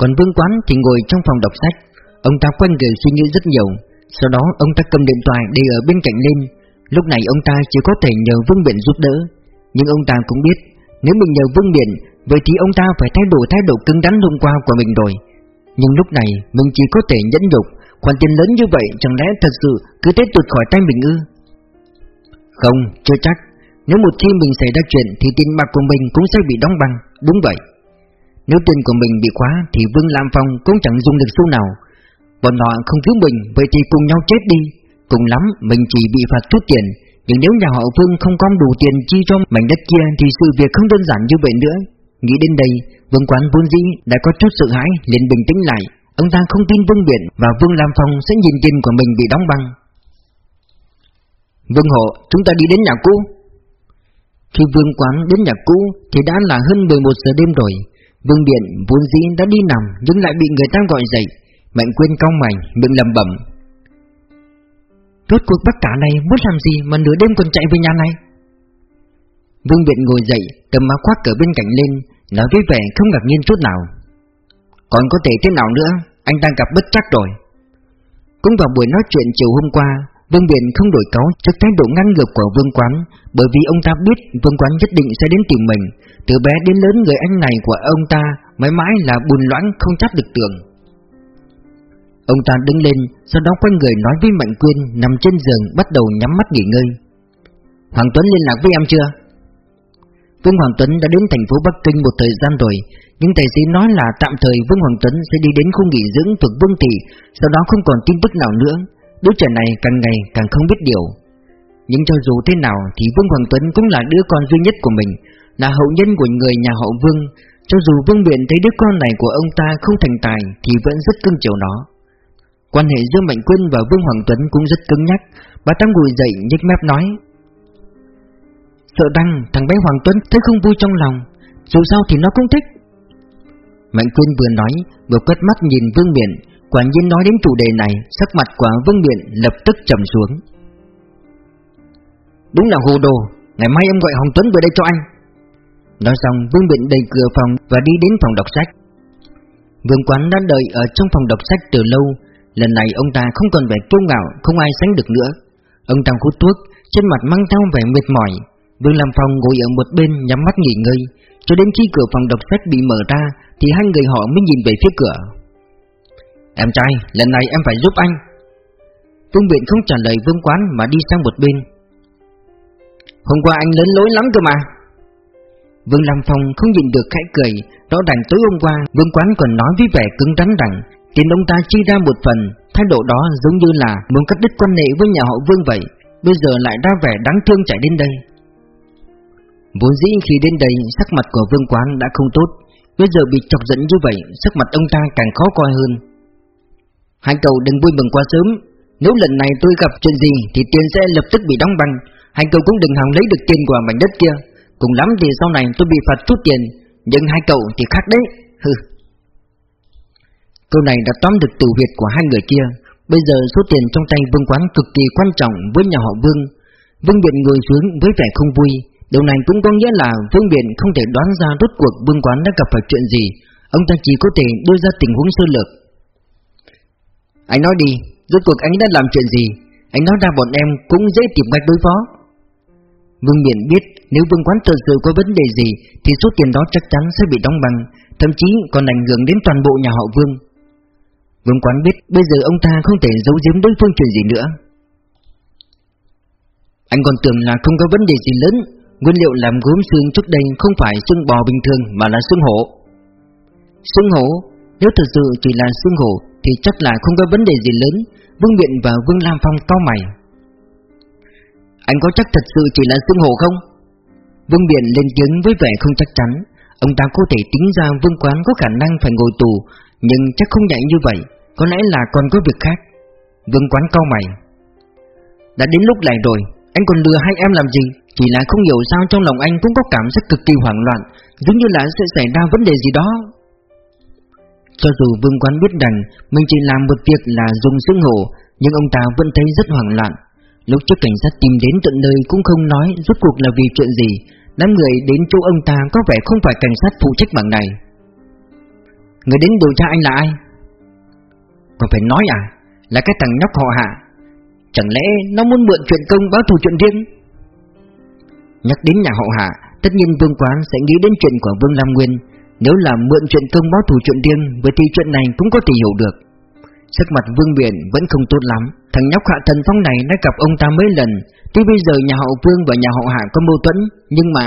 Còn Vương Quán thì ngồi trong phòng đọc sách. Ông ta quay người suy nghĩ rất nhiều. Sau đó, ông ta cầm điện thoại để ở bên cạnh lên. Lúc này, ông ta chỉ có thể nhờ Vương Biện giúp đỡ. Nhưng ông ta cũng biết, Nếu mình nhờ Vương Biện Vậy thì ông ta phải thay đổi thái độ cứng rắn hôm qua của mình rồi. Nhưng lúc này, Mình chỉ có thể nhẫn nhục. Khoản tiền lớn như vậy chẳng lẽ thật sự Cứ thế tuột khỏi tay mình ư? Không, chưa chắc. Nếu một khi mình xảy ra chuyện Thì tiền bạc của mình cũng sẽ bị đóng băng. Đúng vậy. Nếu tiền của mình bị khóa Thì Vương Lam Phong cũng chẳng dùng được xu nào. Bọn họ không cứu mình Vậy thì cùng nhau chết đi. Cùng lắm mình chỉ bị phạt chút tiền Nhưng nếu nhà họ Vương không có đủ tiền chi cho mảnh đất kia Thì sự việc không đơn giản như vậy nữa. Nghĩ đến đây Vương Quán vốn dĩ đã có chút sợ hãi liền bình tĩnh lại. Ông ta không tin Vương Biện và Vương Lam Phong sẽ nhìn tiền của mình bị đóng băng. Vương Hộ, chúng ta đi đến nhà cũ. Khi Vương Quán đến nhà cũ thì đã là hơn 11 giờ đêm rồi. Vương Biện vốn dĩ đã đi nằm nhưng lại bị người ta gọi dậy. Mạnh quên cong mày, miệng lầm bẩm. Rốt cuộc bắt cả này muốn làm gì mà nửa đêm còn chạy về nhà này? Vương Biện ngồi dậy Cầm má khoác cửa bên cạnh lên Nói với vẻ không ngạc nhiên chút nào. Còn có thể thế nào nữa Anh đang gặp bất chắc rồi Cũng vào buổi nói chuyện chiều hôm qua Vương Biển không đổi cáo trước thái độ ngăn ngược của Vương Quán Bởi vì ông ta biết Vương Quán nhất định sẽ đến tìm mình Từ bé đến lớn người anh này của ông ta Mãi mãi là buồn loãng không chắc được tưởng Ông ta đứng lên, sau đó quay người nói với Mạnh Quyên nằm trên giường bắt đầu nhắm mắt nghỉ ngơi. Hoàng Tuấn liên lạc với em chưa? Vương Hoàng Tuấn đã đến thành phố Bắc Kinh một thời gian rồi, nhưng tài xế nói là tạm thời Vương Hoàng Tuấn sẽ đi đến khu nghỉ dưỡng thuộc Vương Thị, sau đó không còn tin tức nào nữa. Đứa trẻ này càng ngày càng không biết điều. Nhưng cho dù thế nào thì Vương Hoàng Tuấn cũng là đứa con duy nhất của mình, là hậu nhân của người nhà hậu Vương. Cho dù Vương Biện thấy đứa con này của ông ta không thành tài thì vẫn rất cưng chiều nó. Quan hệ giữa Mạnh Quân và Vương Hoàng Tuấn cũng rất cứng nhắc Bà ta ngồi dậy nhếch mép nói Sợ đăng thằng bé Hoàng Tuấn thấy không vui trong lòng Dù sao thì nó cũng thích Mạnh Quân vừa nói, Vừa quét mắt nhìn Vương Miện. Quả nhiên nói đến chủ đề này, Sắc mặt của Vương Miện lập tức trầm xuống. Đúng là hồ đồ, Ngày mai em gọi Hồng Tuấn về đây cho anh. Nói xong, Vương Miện đẩy cửa phòng Và đi đến phòng đọc sách. Vương Quán đã đợi ở trong phòng đọc sách từ lâu. Lần này ông ta không còn vẻ kiêu ngạo, Không ai sánh được nữa. Ông ta hút thuốc, Trên mặt mang theo vẻ mệt mỏi. Vương Lam Phong ngồi ở một bên nhắm mắt nghỉ ngơi, Cho đến khi cửa phòng đọc sách bị mở ra thì hai người họ mới nhìn về phía cửa. Em trai, lần này em phải giúp anh. Vương Biện không trả lời Vương Quán mà đi sang một bên. Hôm qua anh lớn lối lắm cơ mà. Vương Lam Phong không nhìn được khẽ cười Rõ ràng tối hôm qua Vương Quán còn nói với vẻ cứng rắn rằng Tiền ông ta chi ra một phần Thái độ đó giống như là muốn cắt đứt quan hệ với nhà họ Vương vậy Bây giờ lại ra vẻ đáng thương chạy đến đây. Vốn dĩ khi đến đây sắc mặt của vương quán đã không tốt. Bây giờ bị chọc giận như vậy, Sắc mặt ông ta càng khó coi hơn. Hai cậu đừng vui mừng quá sớm. Nếu lần này tôi gặp chuyện gì Thì tiền sẽ lập tức bị đóng băng. Hai cậu cũng đừng hòng lấy được tiền của mảnh đất kia. Cùng lắm thì sau này tôi bị phạt chút tiền, Nhưng hai cậu thì khác đấy. Hừ. Câu này đã tóm được tử huyệt của hai người kia. Bây giờ số tiền trong tay vương quán cực kỳ quan trọng với nhà họ vương. Vương Điện ngồi xuống với vẻ không vui. Điều này cũng có nghĩa là Vương Biện không thể đoán ra rốt cuộc vương quán đã gặp phải chuyện gì. Ông ta chỉ có thể đưa ra tình huống sơ lược. Anh nói đi, rốt cuộc anh đã làm chuyện gì? Anh nói ra bọn em cũng dễ tìm cách đối phó. Vương Biện biết nếu vương quán thật sự có vấn đề gì Thì số tiền đó chắc chắn sẽ bị đóng băng, Thậm chí còn ảnh hưởng đến toàn bộ nhà họ Vương. Vương quán biết bây giờ ông ta không thể giấu giếm đối phương chuyện gì nữa. Anh còn tưởng là không có vấn đề gì lớn. Nguyên liệu làm gốm xương trước đây không phải xương bò bình thường mà là xương hổ. Xương hổ, Nếu thật sự chỉ là xương hổ Thì chắc là không có vấn đề gì lớn, Vương Biện và Vương Lam Phong cao mày. Anh có chắc thật sự chỉ là xương hổ không? Vương Biện lên tiếng với vẻ không chắc chắn. Ông ta có thể tính ra Vương Quán có khả năng phải ngồi tù, Nhưng chắc không nhảy như vậy, Có lẽ là còn có việc khác. Vương Quán cao mày. Đã đến lúc này rồi, Anh còn lừa hai em làm gì? Chỉ là không hiểu sao trong lòng anh cũng có cảm giác cực kỳ hoảng loạn, Giống như là sẽ xảy ra vấn đề gì đó. Cho dù Vương Quán biết rằng Mình chỉ làm một việc là dùng xương hổ, Nhưng ông ta vẫn thấy rất hoảng loạn. Lúc trước cảnh sát tìm đến tận nơi cũng không nói rốt cuộc là vì chuyện gì, Đám người đến chỗ ông ta có vẻ không phải cảnh sát phụ trách bằng này. Người đến điều tra anh là ai? Còn phải nói à? Là cái thằng nhóc họ hạ Chẳng lẽ nó muốn mượn chuyện công báo thù chuyện riêng? Nhắc đến nhà họ hạ, Tất nhiên vương quán sẽ nghĩ đến chuyện của vương Lam Nguyên. Nếu là mượn chuyện công báo thù chuyện riêng với thì chuyện này cũng có thể hiểu được. Sắc mặt vương biển vẫn không tốt lắm. Thằng nhóc hạ thần phong này đã gặp ông ta mấy lần. Tuy bây giờ nhà họ vương và nhà họ hạ có mâu thuẫn, Nhưng mà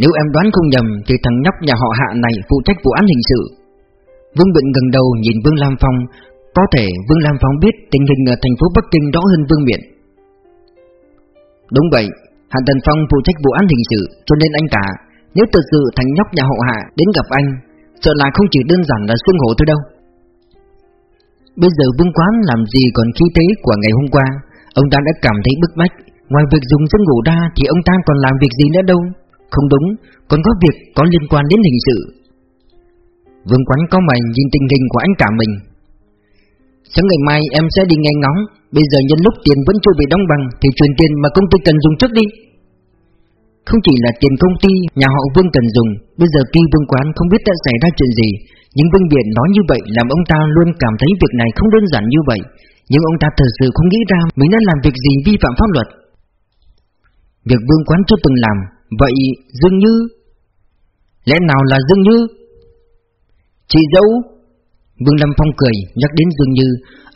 Nếu em đoán không nhầm, Thì thằng nhóc nhà họ hạ này phụ trách vụ án hình sự. Vương Biện gần đầu nhìn Vương Lam Phong. Có thể Vương Lam Phong biết tình hình ở thành phố Bắc Kinh rõ hơn Vương Biện Đúng vậy Hạ Tần Phong phụ trách vụ án hình sự, Cho nên anh cả, Nếu thực sự thằng nhóc nhà hậu hạ đến gặp anh, Sợ là không chỉ đơn giản là xương hổ thôi đâu. Bây giờ vương quán làm gì còn khí thế của ngày hôm qua, Ông ta đã cảm thấy bức bách. Ngoài việc dùng giấc ngủ ra thì ông ta còn làm việc gì nữa đâu? Không đúng, Còn có việc có liên quan đến hình sự. Vương quán có mày nhìn tình hình của anh cả mình. Sáng ngày mai em sẽ đi nghe ngóng. Bây giờ nhân lúc tiền vẫn chưa bị đóng bằng Thì truyền tiền mà công ty cần dùng trước đi. Không chỉ là tiền công ty, Nhà họ Vương cần dùng. Bây giờ tuy Vương Quán không biết đã xảy ra chuyện gì, Nhưng Vương Biển nói như vậy Làm ông ta luôn cảm thấy việc này không đơn giản như vậy. Nhưng ông ta thật sự không nghĩ ra Mình đã làm việc gì vi phạm pháp luật. Việc Vương Quán chưa từng làm, Vậy Dương Như Lẽ nào là Dương Như? Chị dâu Vương Lâm Phong cười, nhắc đến Dương Như,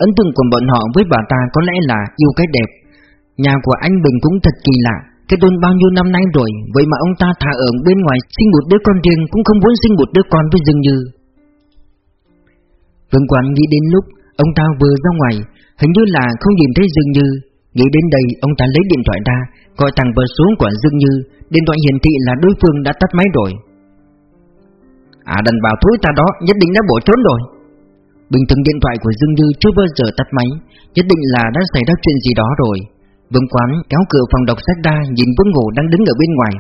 Ấn tượng của bọn họ với bà ta có lẽ là yêu cái đẹp. Nhà của anh Bình cũng thật kỳ lạ, Kết hôn bao nhiêu năm nay rồi, Vậy mà ông ta thả ở bên ngoài Sinh một đứa con riêng Cũng không muốn sinh một đứa con với Dương Như. Vương Quán nghĩ đến lúc, Ông ta vừa ra ngoài, Hình như là không nhìn thấy Dương Như. Nghĩ đến đây, ông ta lấy điện thoại ra, Gọi thằng vào số của Dương Như. Điện thoại hiển thị là đối phương đã tắt máy rồi. À đàn bà thối ta đó, nhất định đã bỏ trốn rồi. Bình thường điện thoại của Dương Như chưa bao giờ tắt máy, Nhất định là đã xảy ra chuyện gì đó rồi. Vương Quán kéo cửa phòng đọc sách ra, Nhìn Vương Ngủ đang đứng ở bên ngoài.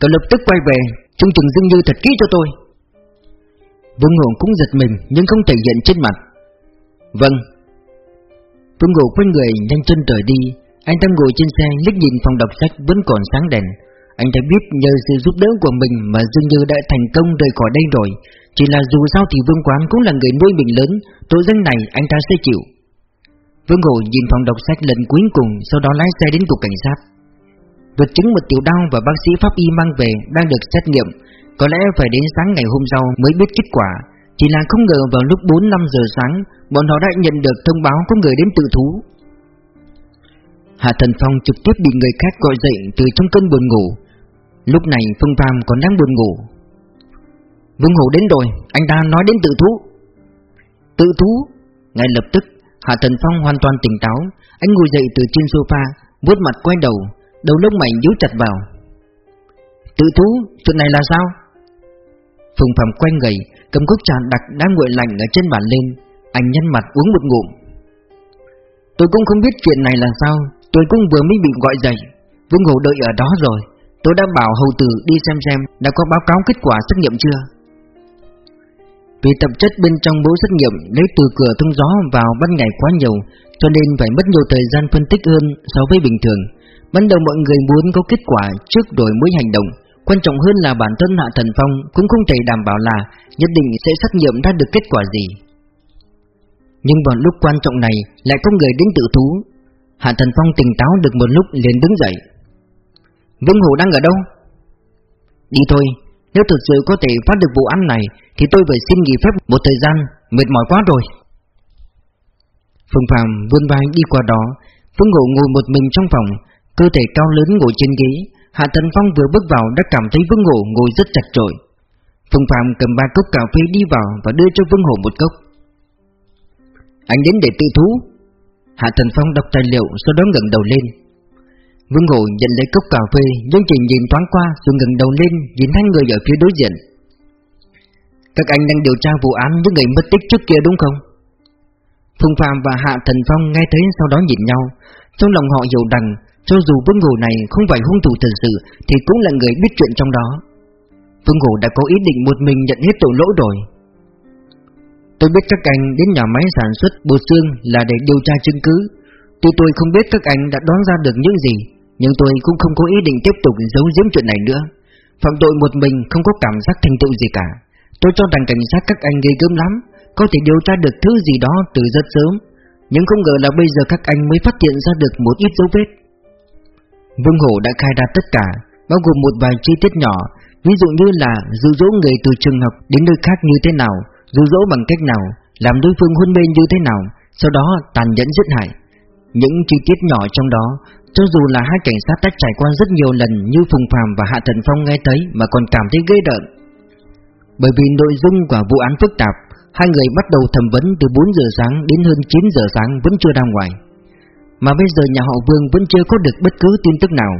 Cậu lập tức quay về Trông chừng Dương Như thật kỹ cho tôi. Vương Ngủ cũng giật mình, Nhưng không thể hiện trên mặt. Vâng. Vương Ngủ quay người, nhanh chân rời đi. Anh ta ngồi trên xe, liếc nhìn phòng đọc sách vẫn còn sáng đèn. Anh ta biết nhờ sự giúp đỡ của mình Mà Dương Như đã thành công rời khỏi đây rồi. Chỉ là dù sao thì Vương Quán cũng là người nuôi mình lớn Tội danh này anh ta sẽ chịu. Vương hồ nhìn phòng đọc sách lần cuối cùng, Sau đó lái xe đến cục cảnh sát. Vật chứng một tiểu đau và bác sĩ pháp y mang về Đang được xét nghiệm. Có lẽ phải đến sáng ngày hôm sau mới biết kết quả. Chỉ là không ngờ vào lúc 4-5 giờ sáng, Bọn họ đã nhận được thông báo có người đến tự thú. Hạ Thần Phong trực tiếp bị người khác gọi dậy từ trong cơn buồn ngủ. Lúc này Phương Phạm còn đang buồn ngủ. Vương Hổ đến rồi, anh ta nói đến tự thú Tự thú Ngay lập tức Hạ Thần Phong hoàn toàn tỉnh táo Anh ngồi dậy từ trên sofa vuốt mặt quay đầu đầu lông mày nhíu chặt vào. Tự thú, chuyện này là sao? Phùng Phạm quay người, cầm cốc trà đặc đang nguội lạnh ở trên bàn lên, anh nhăn mặt uống một ngụm. Tôi cũng không biết chuyện này là sao, tôi cũng vừa mới bị gọi dậy, Vương Hổ đợi ở đó rồi, tôi đã bảo hầu tử đi xem xem đã có báo cáo kết quả xét nghiệm chưa. Vì tạp chất bên trong mẫu xét nghiệm lấy từ cửa thông gió vào ban ngày quá nhiều, cho nên phải mất nhiều thời gian phân tích hơn so với bình thường. Ban đầu mọi người muốn có kết quả trước rồi mới hành động, quan trọng hơn là bản thân Hạ Thần Phong cũng không thể đảm bảo là nhất định sẽ xét nghiệm ra được kết quả gì. Nhưng vào lúc quan trọng này lại có người đến tự thú. Hạ Thần Phong tỉnh táo được một lúc liền đứng dậy. Vương Hổ đang ở đâu? Đi thôi, nếu thực sự có thể phát được vụ án này, Thì tôi phải xin nghỉ phép một thời gian, Mệt mỏi quá rồi. Phương Phạm vươn vai đi qua đó, Phương Ngộ ngồi một mình trong phòng, Cơ thể cao lớn ngồi trên ghế, Hạ Tần Phong vừa bước vào đã cảm thấy Vương Ngộ ngồi rất chặt chội. Phương Phạm cầm ba cốc cà phê đi vào Và đưa cho Vương Ngộ một cốc. Anh đến để tự thú. Hạ Tần Phong đọc tài liệu, Sau đó ngẩng đầu lên. Vương Ngộ nhận lấy cốc cà phê Nhưng chỉ nhìn thoáng qua, rồi ngẩng đầu lên, Nhìn hai người ở phía đối diện. Các anh đang điều tra vụ án với người mất tích trước kia đúng không? Phùng Phạm và Hạ Thần Phong nghe thấy sau đó nhìn nhau. Trong lòng họ hiểu rằng, Cho dù Vương Ngộ này không phải hung thủ thật sự, Thì cũng là người biết chuyện trong đó. Vương Ngộ đã có ý định một mình nhận hết tội lỗi rồi. Tôi biết các anh đến nhà máy sản xuất bột xương là để điều tra chứng cứ. Tuy tôi không biết các anh đã đoán ra được những gì nhưng tôi cũng không có ý định tiếp tục giấu giếm chuyện này nữa. Phạm tội một mình không có cảm giác thành tựu gì cả. Tôi cho rằng cảnh sát các anh ghê gớm lắm, Có thể điều tra được thứ gì đó từ rất sớm. Nhưng không ngờ là bây giờ các anh mới phát hiện ra được một ít dấu vết. Vương Hổ đã khai ra tất cả, Bao gồm một vài chi tiết nhỏ, Ví dụ như là dụ dỗ người từ trường học đến nơi khác như thế nào, Dụ dỗ bằng cách nào, Làm đối phương hôn mê như thế nào, Sau đó tàn nhẫn giết hại. Những chi tiết nhỏ trong đó cho dù là hai cảnh sát đã trải qua rất nhiều lần như Phùng Phàm và Hạ Thần Phong nghe thấy mà còn cảm thấy ghê rợn. Bởi vì nội dung của vụ án phức tạp, hai người bắt đầu thẩm vấn từ 4 giờ sáng đến hơn 9 giờ sáng vẫn chưa ra ngoài. Mà bây giờ nhà họ Vương vẫn chưa có được bất cứ tin tức nào.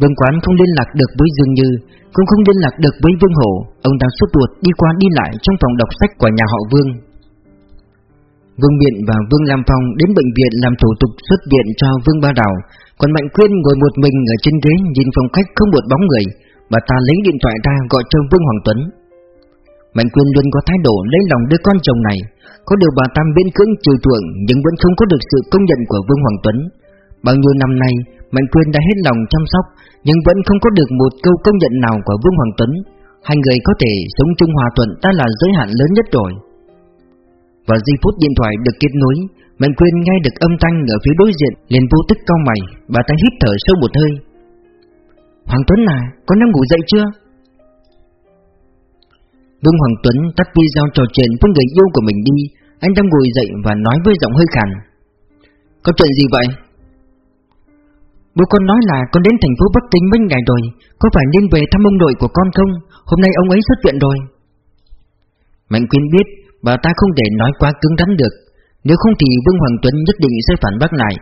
Vương Quán không liên lạc được với Dương Như, cũng không liên lạc được với Vương Hổ. Ông đang suốt ruột đi qua đi lại trong phòng đọc sách của nhà họ Vương. Vương Biện và Vương Lam Phong đến bệnh viện làm thủ tục xuất viện cho Vương Ba Đào còn Mạnh Quyên ngồi một mình ở trên ghế nhìn phòng khách không một bóng người, Bà ta lấy điện thoại ra gọi cho Vương Hoàng Tuấn. Mạnh Quyên luôn có thái độ lấy lòng đứa con chồng này, Có điều bà ta biên cưỡng trừ chuộng Nhưng vẫn không có được sự công nhận của Vương Hoàng Tuấn. Bao nhiêu năm nay, Mạnh Quyên đã hết lòng chăm sóc Nhưng vẫn không có được một câu công nhận nào của Vương Hoàng Tuấn. Hai người có thể sống chung hòa thuận ta là giới hạn lớn nhất rồi. Và giây phút điện thoại được kết nối Mạnh Quyên nghe được âm thanh ở phía đối diện liền vô tức cau mày Bà ta hít thở sâu một hơi Hoàng Tuấn à, con đang ngủ dậy chưa? Vương Hoàng Tuấn tắt video trò chuyện với người yêu của mình đi Anh đang ngồi dậy và nói với giọng hơi khàn Có chuyện gì vậy? Bố con nói là con đến thành phố Bắc Kinh mấy ngày rồi Có phải nên về thăm ông nội của con không? Hôm nay ông ấy xuất viện rồi Mạnh Quyên biết bà ta không thể nói quá cứng rắn được. Nếu không thì Vương Hoàng Tuấn nhất định sẽ phản bác lại.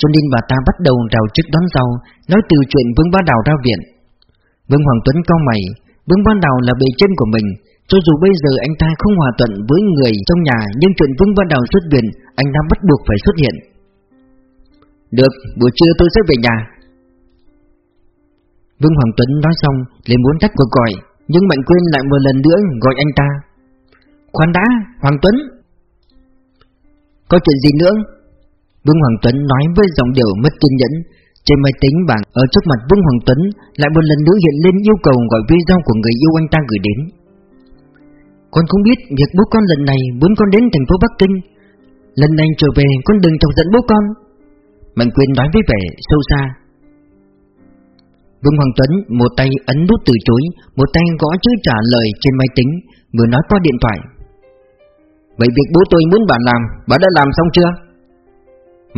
Cho nên bà ta bắt đầu rào trước đón sau Nói từ chuyện Vương Bá Đào ra viện. Vương Hoàng Tuấn cao mày Vương Bá Đào là bề trên của mình. Cho dù bây giờ anh ta không hòa thuận với người trong nhà Nhưng chuyện Vương Bá Đào xuất viện Anh ta bắt buộc phải xuất hiện. Được, buổi trưa tôi sẽ về nhà. Vương Hoàng Tuấn nói xong liền muốn tắt cuộc gọi Nhưng Mạnh Quyên lại một lần nữa gọi anh ta. Khoan đã, Hoàng Tuấn. Có chuyện gì nữa? Vương Hoàng Tuấn nói với giọng điệu mất kiên nhẫn. Trên máy tính bảng ở trước mặt Vương Hoàng Tuấn Lại một lần nữa hiện lên yêu cầu gọi video của người yêu anh ta gửi đến. Con không biết việc bố con lần này muốn con đến thành phố Bắc Kinh. Lần này trở về con đừng chọc giận bố con. Mạnh Quyên nói với vẻ sâu xa. Vương Hoàng Tuấn một tay ấn nút từ chối Một tay gõ chữ trả lời trên máy tính Vừa nói qua điện thoại. Vậy việc bố tôi muốn bà làm, Bà đã làm xong chưa?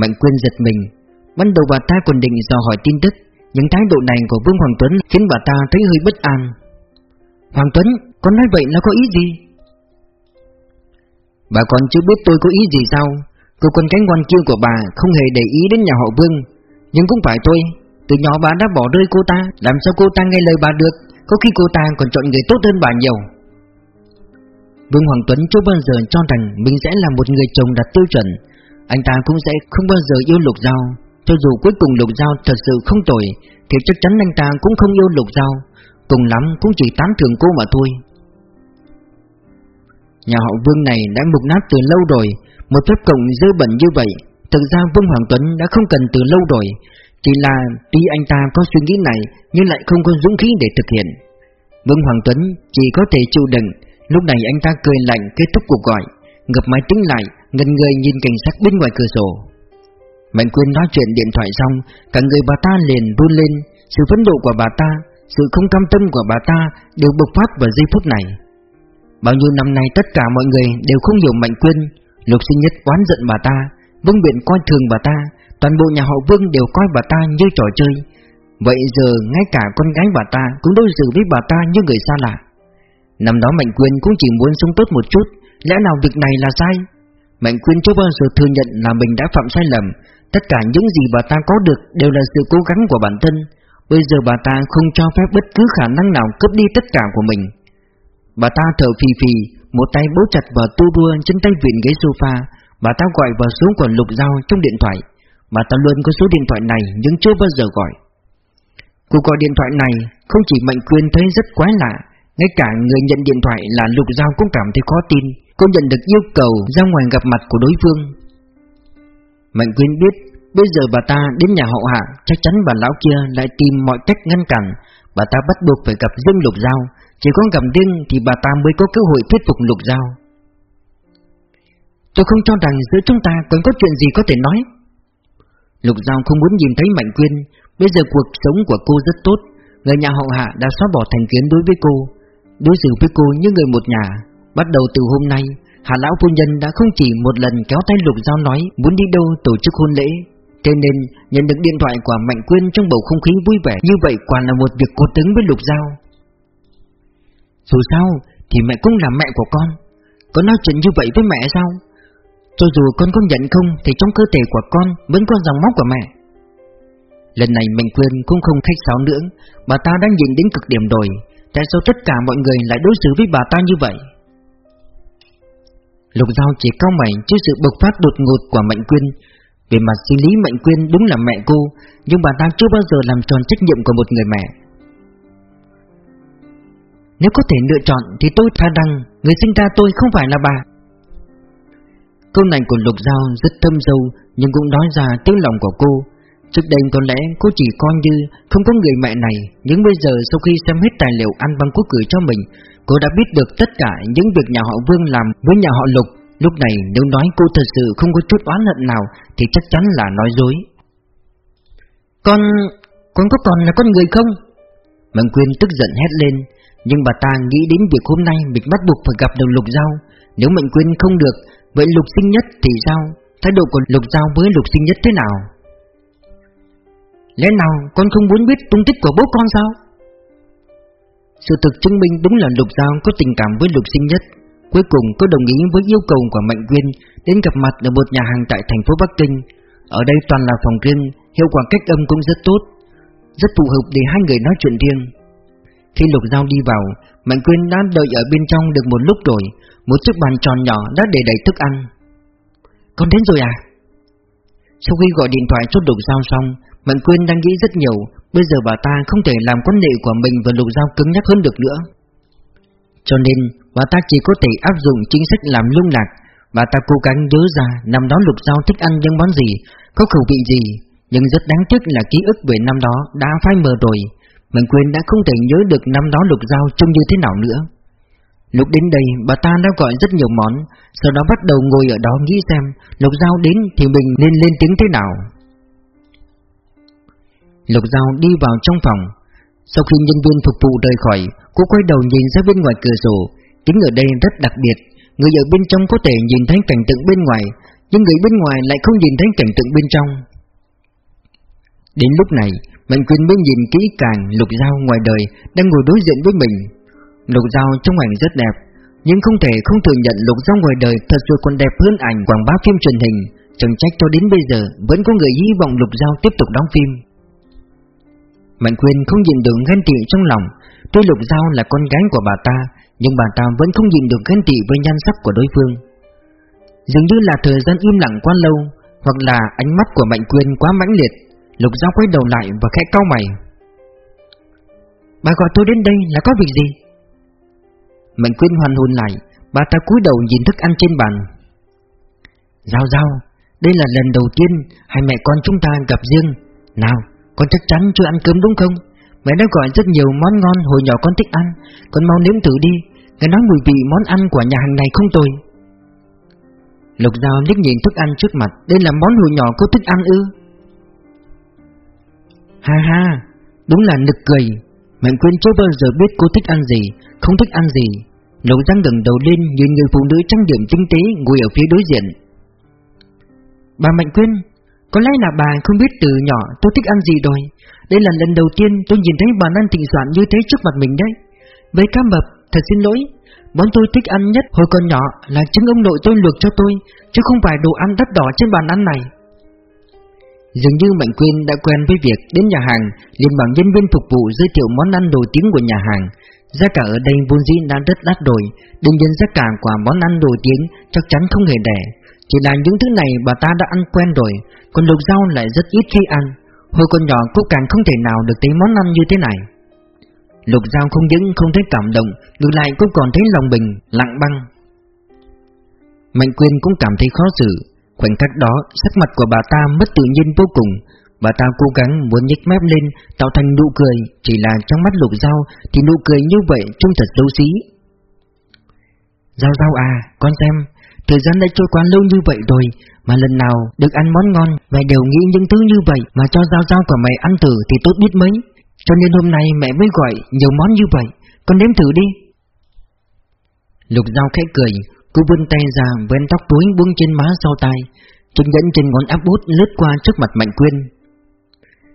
Mạnh Quyên giật mình. Ban đầu bà ta còn định dò hỏi tin tức Những thái độ này của Vương Hoàng Tuấn Khiến bà ta thấy hơi bất an. Hoàng Tuấn, Con nói vậy là có ý gì? Bà còn chưa biết tôi có ý gì sao? Cô con cánh ngoan kia của bà Không hề để ý đến nhà họ Vương. Nhưng cũng phải tôi Từ nhỏ bà đã bỏ rơi cô ta, Làm sao cô ta nghe lời bà được? Có khi cô ta còn chọn người tốt hơn bà nhiều. Vương Hoàng Tuấn chưa bao giờ cho rằng Mình sẽ là một người chồng đạt tiêu chuẩn. Anh ta cũng sẽ không bao giờ yêu Lục Giao. Cho dù cuối cùng Lục Giao thật sự không tồi, Thì chắc chắn anh ta cũng không yêu Lục Giao. Cùng lắm cũng chỉ tán thưởng cô mà thôi. Nhà họ Vương này đã mục nát từ lâu rồi. Một phép cộng dơ bẩn như vậy, Thực ra Vương Hoàng Tuấn đã không cần từ lâu rồi. Chỉ là tuy anh ta có suy nghĩ này, Nhưng lại không có dũng khí để thực hiện. Vương Hoàng Tuấn chỉ có thể chịu đựng. Lúc này anh ta cười lạnh, kết thúc cuộc gọi. Ngập máy tính lại ngân người nhìn cảnh sát bên ngoài cửa sổ. Mạnh Quyên nói chuyện điện thoại xong, Cả người bà ta liền run lên. Sự phấn nộ của bà ta, Sự không cam tâm của bà ta Đều bộc phát vào giây phút này. Bao nhiêu năm nay tất cả mọi người đều không hiểu Mạnh Quyên Lục sinh nhất oán giận bà ta Vương Biện coi thường bà ta. Toàn bộ nhà họ Vương đều coi bà ta như trò chơi. Vậy giờ ngay cả con gái bà ta Cũng đối xử với bà ta như người xa lạ. Năm đó Mạnh Quyên cũng chỉ muốn sống tốt một chút. Lẽ nào việc này là sai? Mạnh Quyên chưa bao giờ thừa nhận là mình đã phạm sai lầm. Tất cả những gì bà ta có được Đều là sự cố gắng của bản thân. Bây giờ bà ta không cho phép bất cứ khả năng nào cướp đi tất cả của mình. Bà ta thở phì phì, Một tay bấu chặt vào tu đua trên tay vịn ghế sofa. Bà ta gọi vào số của Lục Giao trong điện thoại. Bà ta luôn có số điện thoại này nhưng chưa bao giờ gọi. Cuộc gọi điện thoại này không chỉ Mạnh Quyên thấy rất quái lạ. Ngay cả người nhận điện thoại là Lục Giao cũng cảm thấy khó tin. Cô nhận được yêu cầu ra ngoài gặp mặt của đối phương. Mạnh Quyên biết, Bây giờ bà ta đến nhà hậu hạ, Chắc chắn bà lão kia lại tìm mọi cách ngăn cản. Bà ta bắt buộc phải gặp Dương Lục Giao. Chỉ có gặp riêng thì bà ta mới có cơ hội thuyết phục Lục Giao. Tôi không cho rằng giữa chúng ta còn có chuyện gì có thể nói. Lục Giao không muốn nhìn thấy Mạnh Quyên. Bây giờ cuộc sống của cô rất tốt. Người nhà hậu hạ đã xóa bỏ thành kiến đối với cô. Đối xử với cô như người một nhà. Bắt đầu từ hôm nay, Hà Lão Phu Nhân đã không chỉ một lần kéo tay Lục Giao nói Muốn đi đâu tổ chức hôn lễ. Thế nên, nhận được điện thoại của Mạnh Quyên Trong bầu không khí vui vẻ Như vậy quả là một việc cố tướng với Lục Giao. Dù sao, Thì mẹ cũng là mẹ của con. Có nói chuyện như vậy với mẹ sao? Cho dù con có nhận không, Thì trong cơ thể của con vẫn có dòng máu của mẹ. Lần này Mạnh Quyên cũng không khách sáo nữa Bà ta đang nhìn đến cực điểm rồi. Tại sao tất cả mọi người lại đối xử với bà ta như vậy? Lục Giao chỉ cao mày trước sự bộc phát đột ngột của Mạnh Quyên. Về mặt sinh lý, Mạnh Quyên đúng là mẹ cô, Nhưng bà ta chưa bao giờ làm tròn trách nhiệm của một người mẹ. Nếu có thể lựa chọn thì tôi tha rằng Người sinh ra tôi không phải là bà. Câu này của Lục Giao rất thâm sâu, Nhưng cũng nói ra tiếng lòng của cô. Trước đây có lẽ cô chỉ coi như Không có người mẹ này, Nhưng bây giờ sau khi xem hết tài liệu ăn băng quốc cử cho mình, Cô đã biết được tất cả những việc nhà họ Vương làm với nhà họ Lục. Lúc này nếu nói cô thật sự không có chút oán hận nào, Thì chắc chắn là nói dối. Con... con có còn là con người không? Mạnh Quyên tức giận hét lên, Nhưng bà ta nghĩ đến việc hôm nay mình bắt buộc phải gặp được Lục Giao. Nếu Mạnh Quyên không được, Vậy lục sinh nhất thì sao? Thái độ của lục giao với lục sinh nhất thế nào? Lẽ nào con không muốn biết tung tích của bố con sao? Sự thực chứng minh đúng là lục giao có tình cảm với lục sinh nhất. Cuối cùng có đồng ý với yêu cầu của Mạnh Quyên Đến gặp mặt ở một nhà hàng tại thành phố Bắc Kinh. Ở đây toàn là phòng riêng, Hiệu quả cách âm cũng rất tốt, Rất phù hợp để hai người nói chuyện riêng. Khi lục giao đi vào, Mạnh Quyên đã đợi ở bên trong được một lúc rồi. Một chiếc bàn tròn nhỏ đã để đầy thức ăn. Con đến rồi à? Sau khi gọi điện thoại cho Lục Giao xong Mạnh Quyên đang nghĩ rất nhiều, Bây giờ bà ta không thể làm quan hệ của mình và Lục Giao cứng nhắc hơn được nữa. Cho nên, bà ta chỉ có thể áp dụng chính sách làm lung lạc. Bà ta cố gắng nhớ ra năm đó Lục Giao thích ăn những món gì, Có khẩu vị gì, Nhưng rất đáng tiếc là ký ức về năm đó đã phai mờ rồi. Mạnh Quyên đã không thể nhớ được năm đó Lục Giao trông như thế nào nữa. Lúc đến đây, bà ta đã gọi rất nhiều món, Sau đó bắt đầu ngồi ở đó nghĩ xem Lục Giao đến thì mình nên lên tiếng thế nào. Lục Giao đi vào trong phòng. Sau khi nhân viên phục vụ rời khỏi, Cô quay đầu nhìn ra bên ngoài cửa sổ. Tính ở đây rất đặc biệt. Người ở bên trong có thể nhìn thấy cảnh tượng bên ngoài, Nhưng người bên ngoài lại không nhìn thấy cảnh tượng bên trong. Đến lúc này, Mạnh Quyên mới nhìn kỹ càng Lục Giao ngoài đời Đang ngồi đối diện với mình. Lục Giao trong ảnh rất đẹp, Nhưng không thể không thừa nhận Lục Giao ngoài đời thật sự còn đẹp hơn ảnh quảng bá phim truyền hình. Chẳng trách cho đến bây giờ Vẫn có người hy vọng Lục Giao tiếp tục đóng phim. Mạnh Quyên không nhìn được ghen tị trong lòng. Tuy Lục Giao là con gái của bà ta, Nhưng bà ta vẫn không nhìn được ghen tị với nhan sắc của đối phương. Dường như là thời gian im lặng quá lâu, Hoặc là ánh mắt của Mạnh Quyên quá mãnh liệt, Lục Giao quay đầu lại và khẽ cau mày. Bà gọi tôi đến đây là có việc gì? Mạnh Quyên hoàn hồn lại, Bà ta cúi đầu nhìn thức ăn trên bàn. Giao Giao, Đây là lần đầu tiên Hai mẹ con chúng ta gặp riêng. Nào con chắc chắn chưa ăn cơm đúng không? Mẹ đã gọi rất nhiều món ngon hồi nhỏ con thích ăn. Con mau nếm thử đi. Nghe nói mùi vị món ăn của nhà hàng này không tồi. Lục Giao liếc nhìn thức ăn trước mặt. Đây là món hồi nhỏ cô thích ăn ư? Ha ha, Đúng là nực cười. Mạnh Quyên chưa bao giờ biết cô thích ăn gì, Không thích ăn gì. Lục Giao gần đầu lên nhìn người phụ nữ trang điểm tinh tế Ngồi ở phía đối diện. Bà Mạnh Quyên có lẽ là bà không biết từ nhỏ tôi thích ăn gì rồi Đây là lần đầu tiên tôi nhìn thấy bà ăn thịnh soạn như thế trước mặt mình đấy. Với cá mập, thật xin lỗi. Món tôi thích ăn nhất hồi còn nhỏ là trứng ông nội tôi luộc cho tôi Chứ không phải đồ ăn đắt đỏ trên bàn ăn này. Dường như Mạnh Quyên đã quen với việc đến nhà hàng liền bảo nhân viên phục vụ giới thiệu món ăn nổi tiếng của nhà hàng. Giá cả ở đây vốn dĩ đã rất đắt đổi Đương nhiên giá cả của món ăn nổi tiếng chắc chắn không hề rẻ chỉ là những thứ này bà ta đã ăn quen rồi, Còn lục rau lại rất ít khi ăn. Hồi còn nhỏ cô càng không thể nào được thấy món ăn như thế này. Lục Giao không những không thấy cảm động, Ngược lại cũng còn thấy lòng bình lặng băng. Mạnh Quyên cũng cảm thấy khó xử. Khoảnh khắc đó, sắc mặt của bà ta mất tự nhiên vô cùng. Bà ta cố gắng muốn nhếch mép lên, Tạo thành nụ cười. Chỉ là trong mắt lục Giao Thì nụ cười như vậy trông thật xấu xí. Giao Giao à Con xem. Thời gian đã trôi qua lâu như vậy rồi Mà lần nào được ăn món ngon Mẹ đều nghĩ những thứ như vậy Mà cho Giao Giao của mẹ ăn thử thì tốt biết mấy. Cho nên hôm nay mẹ mới gọi nhiều món như vậy. Con nếm thử đi. Lục dao khẽ cười Cô vươn tay ra vén tóc túi buông trên má sau tai Chiếc nhẫn trên ngón áp út lướt qua trước mặt Mạnh Quyên.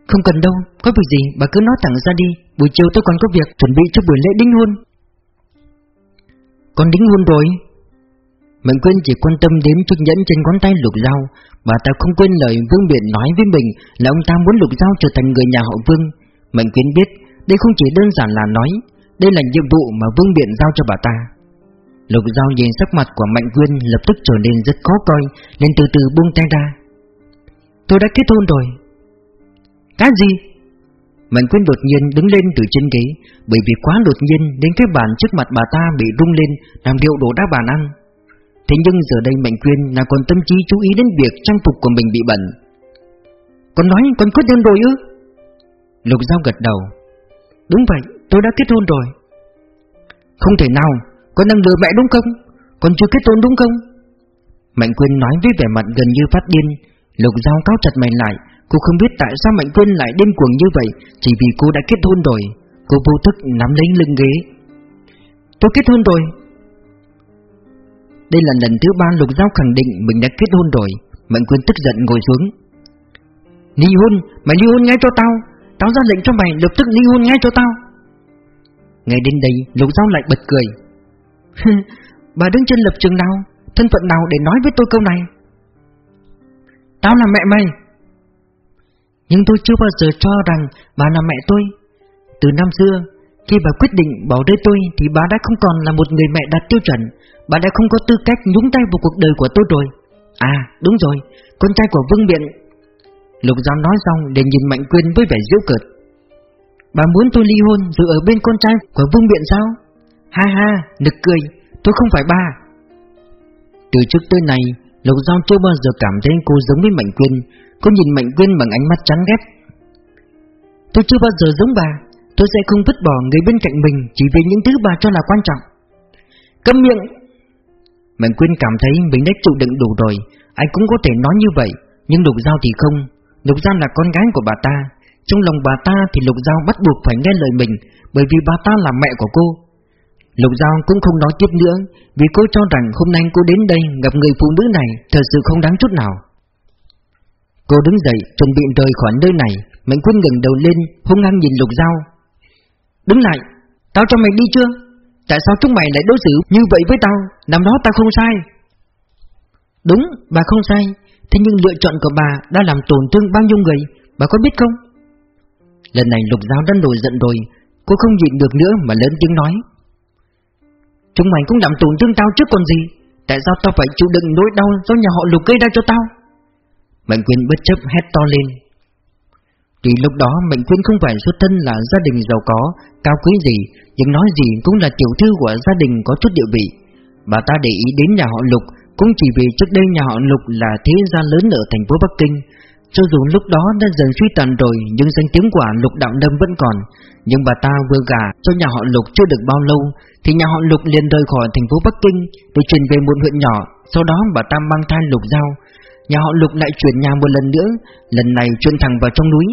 Không cần đâu, có việc gì bà cứ nói thẳng ra đi Buổi chiều tôi còn có việc chuẩn bị cho buổi lễ đính hôn. Con đính hôn rồi. Mạnh Quyên chỉ quan tâm đến chiếc nhẫn trên ngón tay lục dao Bà ta không quên lời Vương Biện nói với mình Là ông ta muốn lục dao trở thành người nhà họ Vương. Mạnh Quyên biết đây không chỉ đơn giản là nói, Đây là nhiệm vụ mà Vương Biện giao cho bà ta. Lục Giao nhìn sắc mặt của Mạnh Quyên lập tức trở nên rất khó coi, Nên từ từ buông tay ra. Tôi đã kết hôn rồi. Cái gì? Mạnh Quyên đột nhiên đứng lên từ trên ghế, Bởi vì quá đột nhiên đến cái bàn trước mặt bà ta bị rung lên, Làm điệu đổ đá bàn ăn. Thế nhưng giờ đây Mạnh Quyên là còn tâm trí chú ý đến việc trang phục của mình bị bẩn. Con nói con kết hôn rồi ư? Lục Giao gật đầu. Đúng vậy, tôi đã kết hôn rồi. Không thể nào, con đang lừa mẹ đúng không? Con chưa kết hôn đúng không? Mạnh Quyên nói với vẻ mặt gần như phát điên. Lục Giao cáo chặt mày lại. Cô không biết tại sao Mạnh Quyên lại điên cuồng như vậy Chỉ vì cô đã kết hôn rồi. Cô vô thức nắm lấy lưng ghế. Tôi kết hôn rồi. Đây là lần thứ ba Lục Giao khẳng định mình đã kết hôn rồi. Mạnh Quyên tức giận ngồi xuống. Ly hôn, mày ly hôn ngay cho tao. Tao ra lệnh cho mày lập tức ly hôn ngay cho tao. Ngay đến đây Lục Giao lại bật cười. [LAUGHS] Bà đứng trên lập trường nào Thân phận nào để nói với tôi câu này? Tao là mẹ mày. Nhưng tôi chưa bao giờ cho rằng Bà là mẹ tôi. Từ năm xưa khi bà quyết định bỏ rơi tôi Thì bà đã không còn là một người mẹ đạt tiêu chuẩn. Bà đã không có tư cách nhúng tay vào cuộc đời của tôi rồi. À đúng rồi Con trai của Vương Biện Lục Giao nói xong để nhìn Mạnh Quyên với vẻ giễu cợt. Bà muốn tôi ly hôn rồi ở bên con trai của Vương Biện sao? Ha ha, nực cười, tôi không phải ba Từ trước tới nay, Lục Giao chưa bao giờ cảm thấy cô giống với Mạnh Quyên. Cô nhìn Mạnh Quyên bằng ánh mắt chán ghét. Tôi chưa bao giờ giống bà. Tôi sẽ không vứt bỏ người bên cạnh mình Chỉ vì những thứ bà cho là quan trọng. Câm miệng. Mạnh Quyên cảm thấy mình đã chịu đựng đủ rồi Anh cũng có thể nói như vậy, Nhưng Lục Giao thì không. Lục Giao là con gái của bà ta. Trong lòng bà ta thì Lục Giao bắt buộc phải nghe lời mình, Bởi vì bà ta là mẹ của cô. Lục Giao cũng không nói tiếp nữa, Vì cô cho rằng hôm nay cô đến đây Gặp người phụ nữ này Thật sự không đáng chút nào. Cô đứng dậy, chuẩn bị rời khỏi nơi này. Mạnh quân ngẩng đầu lên, hung hăng nhìn Lục Giao. Đứng lại, Tao cho mày đi chưa? Tại sao chúng mày lại đối xử như vậy với tao? Năm đó tao không sai. Đúng, bà không sai. Thế nhưng lựa chọn của bà đã làm tổn thương bao nhiêu người? Bà có biết không? Lần này Lục giáo đã nổi giận rồi. Cô không nhịn được nữa mà lớn tiếng nói. Chúng mày cũng làm tổn thương tao trước còn gì. Tại sao tao phải chịu đựng nỗi đau do nhà họ Lục gây ra cho tao? Mạnh quyền bất chấp hét to lên. Tuy lúc đó Mạnh Quyên không phải xuất thân là gia đình giàu có, cao quý gì Nhưng nói gì cũng là tiểu thư của gia đình có chút địa vị. Bà ta để ý đến nhà họ Lục Cũng chỉ vì trước đây nhà họ Lục là thế gia lớn ở thành phố Bắc Kinh. Cho dù lúc đó đã dần suy tàn rồi Nhưng danh tiếng của Lục Đạo Lâm vẫn còn. Nhưng bà ta vừa gả cho nhà họ Lục chưa được bao lâu Thì nhà họ Lục liền rời khỏi thành phố Bắc Kinh Để chuyển về một huyện nhỏ. Sau đó bà ta mang thai Lục Giao. Nhà họ Lục lại chuyển nhà một lần nữa Lần này chuyển thẳng vào trong núi.